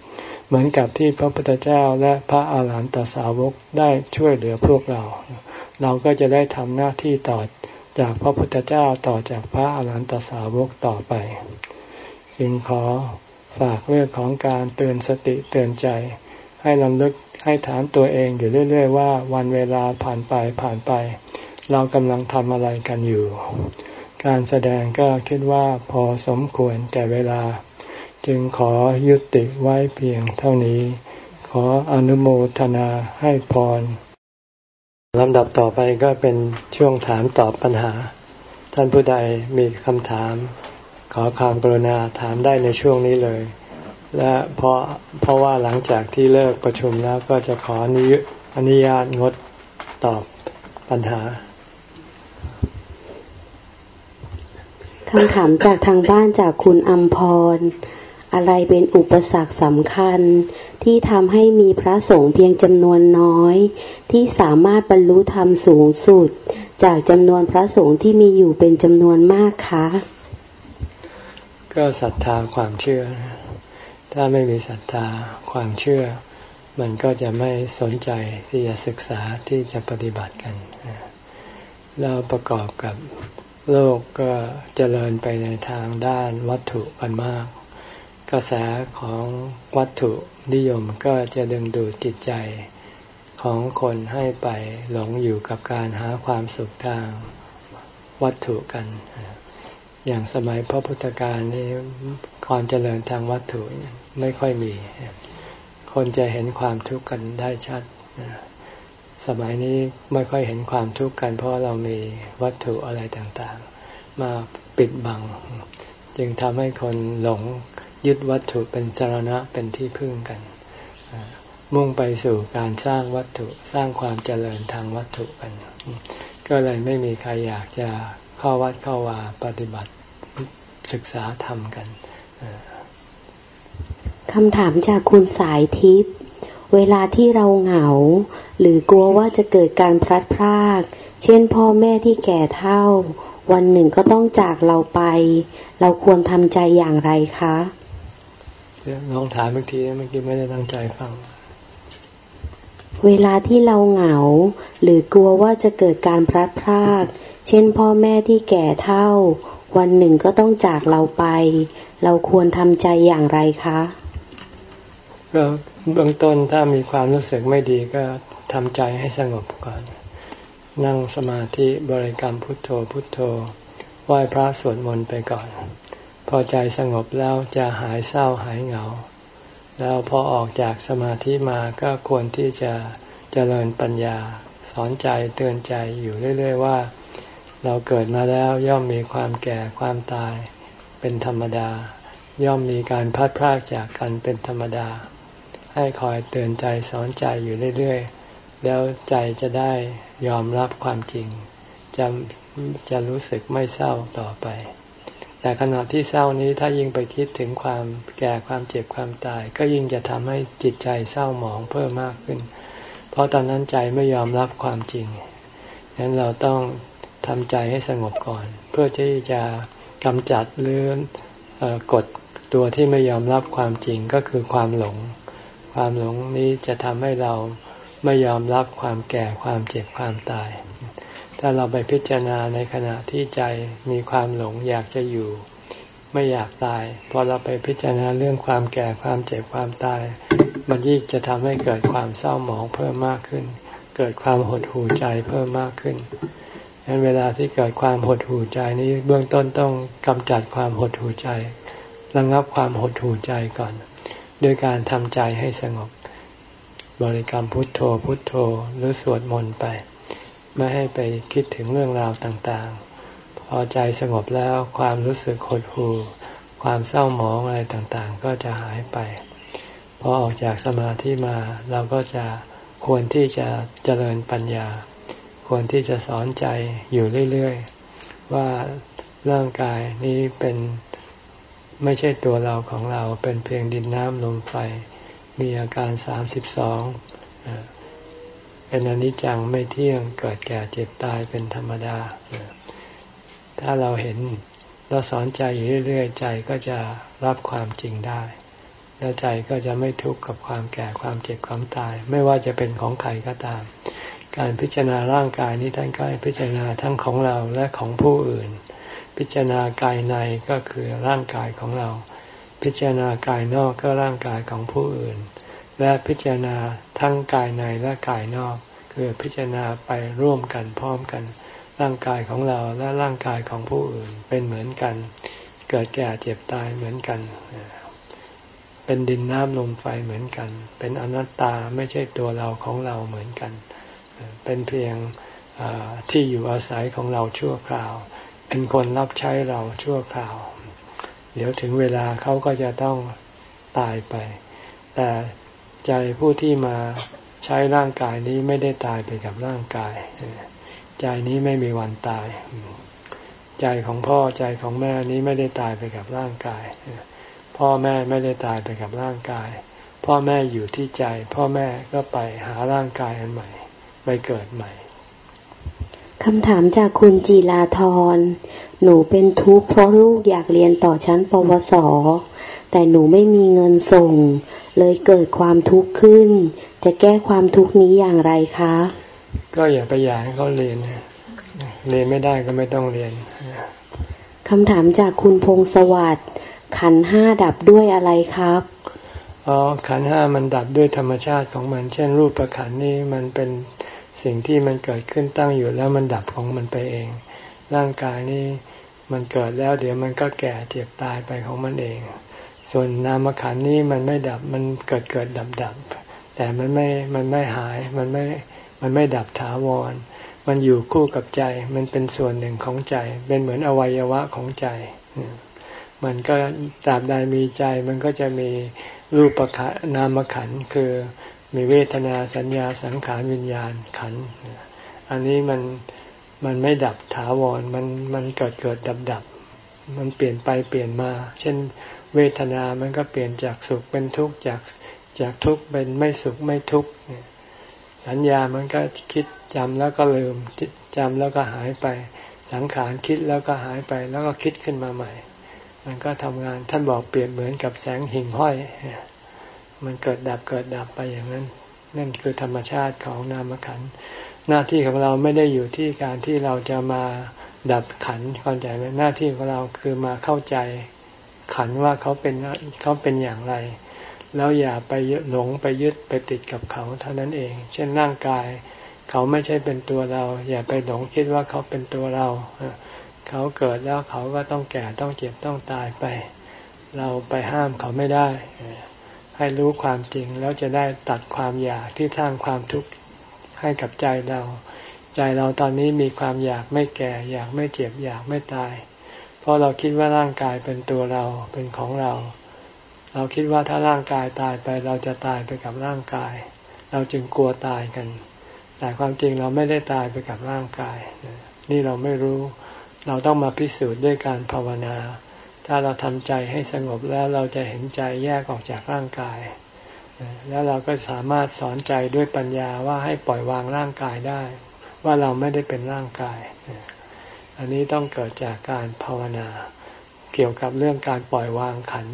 เหมือนกับที่พระพุทธเจ้าและพระอาหารหันตสาวกได้ช่วยเหลือพวกเรา เราก็จะได้ทำหน้าที่ต่อจากพระพุทธเจ้าต่อจากพระอรหันตสาวกต่อไป จึงขอฝากเรื่องของการเตือนสติเตือนใจ ให้ลำลึกให้ถามตัวเองอยู่เรื่อย ๆ ว่าวันเวลาผ่านไปผ่านไป เรากำลังทำอะไรกันอยู่ การแสดงก็คิดว่าพอสมควรแก่เวลา จึงขอยุติไว้เพียงเท่านี้ ขออนุโมทนาให้พรลำดับต่อไปก็เป็นช่วงถามตอบปัญหา ท่านผู้ใดมีคำถาม ขอความกรุณาถามได้ในช่วงนี้เลย และเพราะเพราะว่าหลังจากที่เลิกประชุมแล้วก็จะขออนุอนุญาตงดตอบปัญหา คำถามจากทางบ้านจากคุณอัมพร อะไรเป็นอุปสรรคสำคัญ ที่ทำให้มีพระสงฆ์เพียงจำนวนน้อย ที่สามารถบรรลุธรรมสูงสุด จากจำนวนพระสงฆ์ที่มีอยู่เป็นจำนวนมากคะก็ศรัทธาความเชื่อ ถ้าไม่มีศรัทธาความเชื่อ มันก็จะไม่สนใจที่จะศึกษาที่จะปฏิบัติกัน แล้วประกอบกับ โลกก็เจริญไปในทางด้านวัตถุกันมาก กระแสของวัตถุนิยมก็จะดึงดูดจิตใจของคนให้ไปหลงอยู่กับการหาความสุขทางวัตถุกัน อย่างสมัยพระพุทธการนี่ความเจริญทางวัตถุไม่ค่อยมี คนจะเห็นความทุกข์กันได้ชัด สมัยนี้ไม่ค่อยเห็นความทุกข์กันเพราะเรามีวัตถุอะไรต่างๆ มาปิดบัง จึงทำให้คนหลงยึดวัตถุเป็นสารณะเป็นที่พึ่งกัน มุ่งไปสู่การสร้างวัตถุสร้างความเจริญทางวัตถุกัน ก็เลยไม่มีใครอยากจะเข้าวัดเข้าวาปฏิบัติศึกษาธรรมกันคำถามจากคุณสายทิพย์ เวลาที่เราเหงา หรือกลัวว่าจะเกิดการพลัดพราก เช่นพ่อแม่ที่แก่เท่า วันหนึ่งก็ต้องจากเราไป เราควรทำใจอย่างไรคะลองถามเมื่อกี้เมื่อกี้ไม่ได้ตั้งใจฟัง เวลาที่เราเหงา หรือกลัวว่าจะเกิดการพลัดพราก เช่นพ่อแม่ที่แก่เท่า วันหนึ่งก็ต้องจากเราไป เราควรทำใจอย่างไรคะ ก็ เบื้องต้นถ้ามีความรู้สึกไม่ดีก็ทำใจให้สงบก่อน นั่งสมาธิบริกรรมพุทโธพุทโธไหว้พระสวดมนต์ไปก่อน พอใจสงบแล้วจะหายเศร้าหายเหงา แล้วพอออกจากสมาธิมาก็ควรที่จะเจริญปัญญา สอนใจเตือนใจอยู่เรื่อย ๆ ว่า เราเกิดมาแล้วย่อมมีความแก่ความตายเป็นธรรมดา ย่อมมีการพัดพรากจากกันเป็นธรรมดา ให้คอยเตือนใจสอนใจอยู่เรื่อยๆ แล้วใจจะได้ยอมรับความจริง จะจะรู้สึกไม่เศร้าต่อไป แต่ขณะที่เศร้านี้ถ้ายิ่งไปคิดถึงความแก่ความเจ็บความตาย ก็ยิ่งจะทำให้จิตใจเศร้าหมองเพิ่มมากขึ้น เพราะตอนนั้นใจไม่ยอมรับความจริงฉะนั้นเราต้องทำใจให้สงบก่อน เพื่อที่จะกำจัดหรือกดตัวที่ไม่ยอมรับความจริงก็คือความหลง ความหลงนี้จะทำให้เราไม่ยอมรับความแก่ความเจ็บความตาย ถ้าเราไปพิจารณาในขณะที่ใจมีความหลงอยากจะอยู่ ไม่อยากตาย พอเราไปพิจารณาเรื่องความแก่ความเจ็บความตาย มันยิ่งจะทำให้เกิดความเศร้าหมองเพิ่มมากขึ้น เกิดความหดหู่ใจเพิ่มมากขึ้นดังนั้นเวลาที่เกิดความหดหู่ใจนี้เบื้องต้นต้องกำจัดความหดหู่ใจระงับความหดหู่ใจก่อน ด้วยการทำใจให้สงบ บริกรรมพุทโธพุทโธหรือสวดมนต์ไป ไม่ให้ไปคิดถึงเรื่องราวต่างๆ พอใจสงบแล้วความรู้สึกหดหู่ความเศร้าหมองอะไรต่างๆ ก็จะหายไป พอออกจากสมาธิมาเราก็จะควรที่จะเจริญปัญญา ควรที่จะสอนใจอยู่เรื่อย ๆ ว่าร่างกายนี้เป็น ไม่ใช่ตัวเราของเราเป็นเพียงดินน้ำลมไฟ มีอาการสามสิบสองเป็นอนิจจังไม่เที่ยงเกิดแก่เจ็บตายเป็นธรรมดา ถ้าเราเห็นเราสอนใจอยู่เรื่อยๆใจก็จะรับความจริงได้ แล้วใจก็จะไม่ทุกข์กับความแก่ความเจ็บความตาย ไม่ว่าจะเป็นของใครก็ตาม การพิจารณาร่างกายนี้ท่านก็ให้พิจารณาทั้งของเราและของผู้อื่น พิจารณากายในก็คือร่างกายของเรา พิจารณากายนอกก็ร่างกายของผู้อื่น และพิจารณาทั้งกายในและกายนอก คือพิจารณาไปร่วมกันพร้อมกัน ร่างกายของเราและร่างกายของผู้อื่นเป็นเหมือนกัน เกิดแก่เจ็บตายเหมือนกัน เป็นดินน้ำลมไฟเหมือนกัน เป็นอนัตตาไม่ใช่ตัวเราของเราเหมือนกัน เป็นเพียงที่อยู่อาศัยของเราชั่วคราว เป็นคนรับใช้เราชั่วคราว เดี๋ยวถึงเวลาเขาก็จะต้องตายไป แต่ใจผู้ที่มาใช้ร่างกายนี้ไม่ได้ตายไปกับร่างกาย ใจนี้ไม่มีวันตาย ใจของพ่อใจของแม่นี้ไม่ได้ตายไปกับร่างกาย พ่อแม่ไม่ได้ตายไปกับร่างกาย พ่อแม่อยู่ที่ใจ พ่อแม่ก็ไปหาร่างกายอันใหม่ ไปเกิดใหม่ คำถามจากคุณจีลาทรหนูเป็นทุกข์เพราะลูกอยากเรียนต่อชั้นปวส แต่หนูไม่มีเงินส่ง เลยเกิดความทุกข์ขึ้น จะแก้ความทุกข์นี้อย่างไรคะ ก็อย่าไปอยากให้เขาเรียน เรียนไม่ได้ก็ไม่ต้องเรียน คำถามจากคุณพงสวัสดิ์ ขันห้าดับด้วยอะไรครับ อ๋อ ขันห้ามันดับด้วยธรรมชาติของมัน เช่น รูปประขันนี่มันเป็น สิ่งที่มันเกิดขึ้นตั้งอยู่แล้วมันดับของมันไปเอง ร่างกายนี่มันเกิดแล้วเดี๋ยวมันก็แก่เจ็บตายไปของมันเอง ส่วนนามขันนี่มันไม่ดับมันเกิดเกิดดับดับแต่มันไม่มันไม่หายมันไม่มันไม่ดับถาวร มันอยู่คู่กับใจ มันเป็นส่วนหนึ่งของใจ เป็นเหมือนอวัยวะของใจ มันก็ตราบใดมีใจมันก็จะมีรูปประคานามขันคือ มีเวทนาสัญญาสังขารวิญญาณขัน อันนี้มันมันไม่ดับถาวรมันมันเกิดเกิดดับดับ มันเปลี่ยนไปเปลี่ยนมา เช่นเวทนามันก็เปลี่ยนจากสุขเป็นทุกข์จากจากทุกข์เป็นไม่สุขไม่ทุกข์สัญญามันก็คิดจำแล้วก็ลืมจำแล้วก็หายไป สังขารคิดแล้วก็หายไป แล้วก็คิดขึ้นมาใหม่ มันก็ทำงานท่านบอกเปลี่ยนเหมือนกับแสงหิ่งห้อย มันเกิดดับเกิดดับไปอย่างนั้น นั่นคือธรรมชาติของนามขัน หน้าที่ของเราไม่ได้อยู่ที่การที่เราจะมาดับขันเข้าใจไหมหน้าที่ของเราคือมาเข้าใจขันว่าเขาเป็นเขาเป็นอย่างไร แล้วอย่าไปหลงไปยึดไปติดกับเขาเท่านั้นเอง เช่นร่างกาย เขาไม่ใช่เป็นตัวเรา อย่าไปหลงคิดว่าเขาเป็นตัวเรา เขาเกิดแล้วเขาก็ต้องแก่ต้องเจ็บต้องตายไป เราไปห้ามเขาไม่ได้ ให้รู้ความจริงแล้วจะได้ตัดความอยากที่สร้างความทุกข์ให้กับใจเรา ใจเราตอนนี้มีความอยากไม่แก่ อยากไม่เจ็บอยากไม่ตาย เพราะเราคิดว่าร่างกายเป็นตัวเราเป็นของเรา เราคิดว่าถ้าร่างกายตายไปเราจะตายไปกับร่างกาย เราจึงกลัวตายกัน แต่ความจริงเราไม่ได้ตายไปกับร่างกาย นี่เราไม่รู้ เราต้องมาพิสูจน์ด้วยการภาวนา ถ้าเราทำใจให้สงบแล้วเราจะเห็นใจแยกออกจากร่างกาย แล้วเราก็สามารถสอนใจด้วยปัญญาว่าให้ปล่อยวางร่างกายได้ ว่าเราไม่ได้เป็นร่างกาย อันนี้ต้องเกิดจากการภาวนา เกี่ยวกับเรื่องการปล่อยวางขัน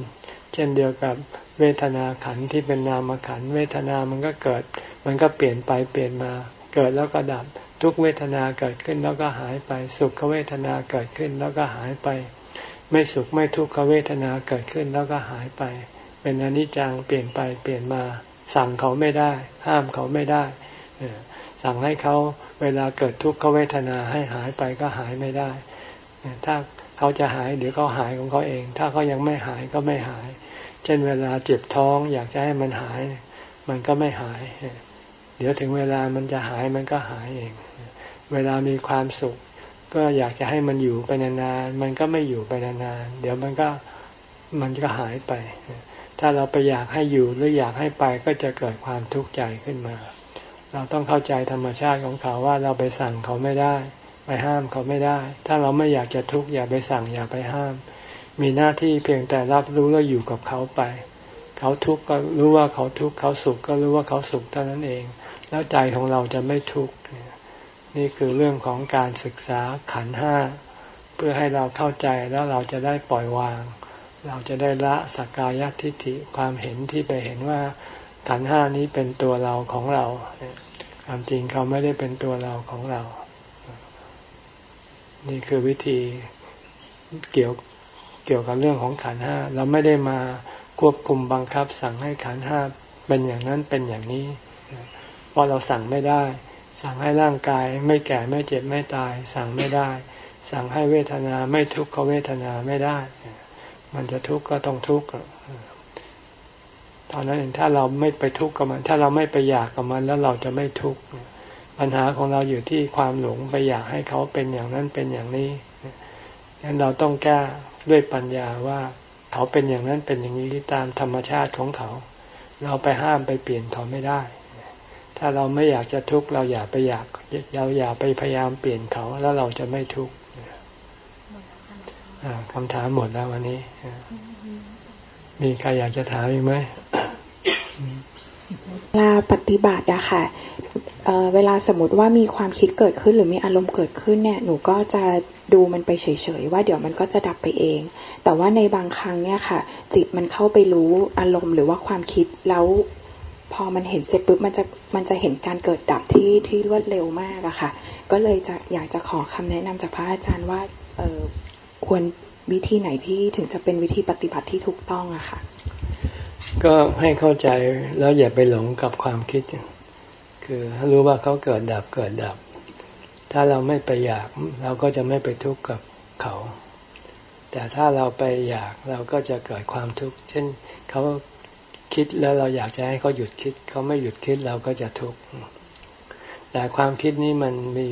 เช่นเดียวกับเวทนาขันที่เป็นนามขัน เวทนามันก็เกิด มันก็เปลี่ยนไปเปลี่ยนมา เกิดแล้วก็ดับ ทุกเวทนาเกิดขึ้นแล้วก็หายไป สุขเวทนาเกิดขึ้นแล้วก็หายไป ไม่สุขไม่ทุกขเวทนาเกิดขึ้นแล้วก็หายไป เป็นอนิจจังเปลี่ยนไปเปลี่ยนมา สั่งเขาไม่ได้ ห้ามเขาไม่ได้ สั่งให้เขาเวลาเกิดทุกขเวทนาให้หายไปก็หายไม่ได้ ถ้าเขาจะหายเดี๋ยวเขาหายของเขาเอง ถ้าเขายังไม่หายก็ไม่หาย เช่นเวลาเจ็บท้องอยากจะให้มันหาย มันก็ไม่หาย เดี๋ยวถึงเวลามันจะหายมันก็หายเอง เวลามีความสุข ก็อยากจะให้มันอยู่ไปนานๆมันก็ไม่อยู่ไปนานๆเดี๋ยวมันก็มันก็หายไป ถ้าเราไปอยากให้อยู่หรืออยากให้ไปก็จะเกิดความทุกข์ใจขึ้นมา เราต้องเข้าใจธรรมชาติของเขาว่าเราไปสั่งเขาไม่ได้ ไปห้ามเขาไม่ได้ ถ้าเราไม่อยากจะทุกข์อย่าไปสั่งอย่าไปห้าม มีหน้าที่เพียงแต่รับรู้แล้วอยู่กับเขาไป เขาทุกข์ก็รู้ว่าเขาทุกข์เขาสุขก็รู้ว่าเขาสุขเท่านั้นเอง แล้วใจของเราจะไม่ทุกข์ นี่คือเรื่องของการศึกษาขันห้า เพื่อให้เราเข้าใจแล้วเราจะได้ปล่อยวาง เราจะได้ละสักกายทิฏฐิความเห็นที่ไปเห็นว่าขันห้านี้เป็นตัวเราของเราความจริงเขาไม่ได้เป็นตัวเราของเรา นี่คือวิธีเกี่ยวเกี่ยวกับเรื่องของขันห้า เราไม่ได้มาควบคุมบังคับสั่งให้ขันห้าเป็นอย่างนั้นเป็นอย่างนี้ เพราะเราสั่งไม่ได้ สั่งให้ร่างกายไม่แก่ไม่เจ็บไม่ตาย สั่งไม่ได้ สั่งให้เวทนาไม่ทุกขเวทนาไม่ได้ มันจะทุกข์ก็ต้องทุกข์ตอนนั้นเองถ้าเราไม่ไปทุกข์กับมัน ถ้าเราไม่ไปอยากกับมันแล้วเราจะไม่ทุกข์ปัญหาของเราอยู่ที่ความหลงไปอยากให้เขาเป็นอย่างนั้นเป็นอย่างนี้งั้นเราต้องแก้ด้วยปัญญาว่าเขาเป็นอย่างนั้นเป็นอย่างนี้ตามธรรมชาติของเขา เราไปห้ามไปเปลี่ยนเขาไม่ได้ ถ้าเราไม่อยากจะทุกข์เราอย่าไปอยากเราอย่าไปพยายามเปลี่ยนเขาแล้วเราจะไม่ทุกข์คำถามหมดแล้ววันนี้ มีใครอยากจะถามอีกไหมเวลาปฏิบัติอะค่ะเเวลาสมมติว่ามีความคิดเกิดขึ้นหรือมีอารมณ์เกิดขึ้นเนี่ย หนูก็จะดูมันไปเฉยๆว่าเดี๋ยวมันก็จะดับไปเอง แต่ว่าในบางครั้งเนี่ยค่ะ จิตมันเข้าไปรู้อารมณ์หรือว่าความคิดแล้ว พอมันเห็นเสร็จปุ๊บมันจะมันจะเห็นการเกิดดับที่ที่รวดเร็วมากอะค่ะ ก็เลยจะอยากจะขอคำแนะนำจากพระอาจารย์ว่าเออควรวิธีไหนที่ถึงจะเป็นวิธีปฏิบัติที่ถูกต้องอะค่ะ ก็ให้เข้าใจแล้วอย่าไปหลงกับความคิด คือรู้ว่าเขาเกิดดับเกิดดับ ถ้าเราไม่ไปอยากเราก็จะไม่ไปทุกข์กับเขา แต่ถ้าเราไปอยากเราก็จะเกิดความทุกข์เช่นเขา คิดแล้วเราอยากจะให้เขาหยุดคิด เขาไม่หยุดคิดเราก็จะทุกข์แต่ความคิดนี้มันมี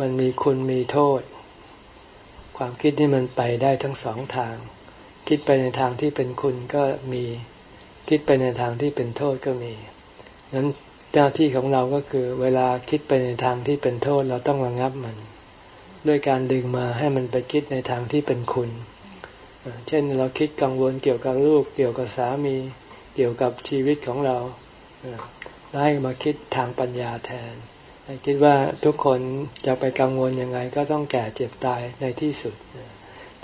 มันมีคุณมีโทษ ความคิดนี่มันไปได้ทั้งสองทาง คิดไปในทางที่เป็นคุณก็มี คิดไปในทางที่เป็นโทษก็มีนั้นหน้าที่ของเราก็คือ เวลาคิดไปในทางที่เป็นโทษเราต้องระงับมัน ด้วยการดึงมาให้มันไปคิดในทางที่เป็นคุณ เช่นเราคิดกังวลเกี่ยวกับลูกเกี่ยวกับสามี เกี่ยวกับชีวิตของเราให้มาคิดทางปัญญาแทนคิดว่าทุกคนจะไปกังวลยังไงก็ต้องแก่เจ็บตายในที่สุด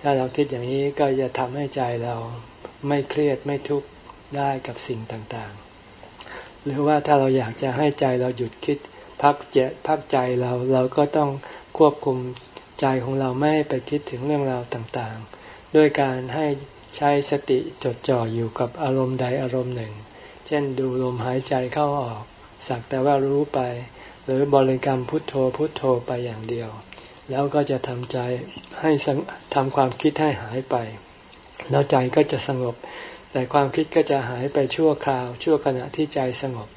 ถ้าเราคิดอย่างนี้ก็จะทำให้ใจเราไม่เครียดไม่ทุกข์ได้กับสิ่งต่างๆ หรือว่าถ้าเราอยากจะให้ใจเราหยุดคิดพักเจพักใจเราเราก็ต้องควบคุมใจของเราไม่ให้ไปคิดถึงเรื่องราวต่างๆ ด้วยการให้ ใช้สติจดจ่ออยู่กับอารมณ์ใดอารมณ์หนึ่ง เช่นดูลมหายใจเข้าออก สักแต่ว่ารู้ไป หรือบริกรรมพุทโธพุทโธไปอย่างเดียว แล้วก็จะทำใจให้ทำความคิดให้หายไป แล้วใจก็จะสงบ แต่ความคิดก็จะหายไปชั่วคราว ชั่วขณะที่ใจสงบ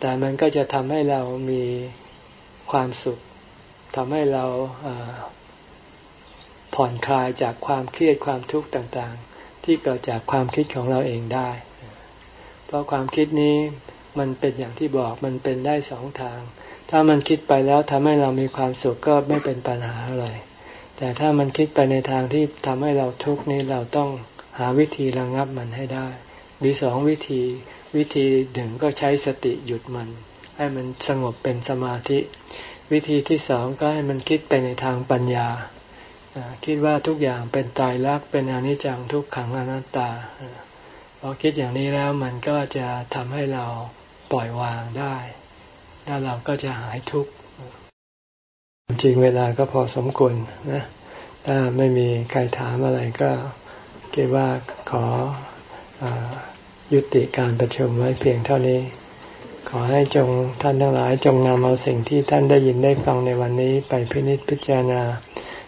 แต่มันก็จะทำให้เรามีความสุขทำให้เราผ่อนคลายจากความเครียดความทุกข์ต่างๆ ที่เกิดจากความคิดของเราเองได้ เพราะความคิดนี้มันเป็นอย่างที่บอกมันเป็นได้สองทาง ถ้ามันคิดไปแล้วทำให้เรามีความสุขก็ไม่เป็นปัญหาอะไร แต่ถ้ามันคิดไปในทางที่ทำให้เราทุกข์นี้เราต้องหาวิธีระงับมันให้ได้มีสองวิธีวิธีหนึ่งก็ใช้สติหยุดมัน ให้มันสงบเป็นสมาธิ วิธีที่สองก็ให้มันคิดไปในทางปัญญา คิดว่าทุกอย่างเป็นตายรักเป็นอนิจจังทุกขังอนัตตาพอคิดอย่างนี้แล้วมันก็จะทำให้เราปล่อยวางได้ แล้วเราก็จะหายทุกข์จริงเวลาก็พอสมควรนะ ถ้าไม่มีใครถามอะไรก็คิดว่าขออยุติการประชุมไว้เพียงเท่านี้ ขอให้จงท่านทั้งหลายจงนำเอาสิ่งที่ท่านได้ยินได้ฟังในวันนี้ไปพินิจพิจารณา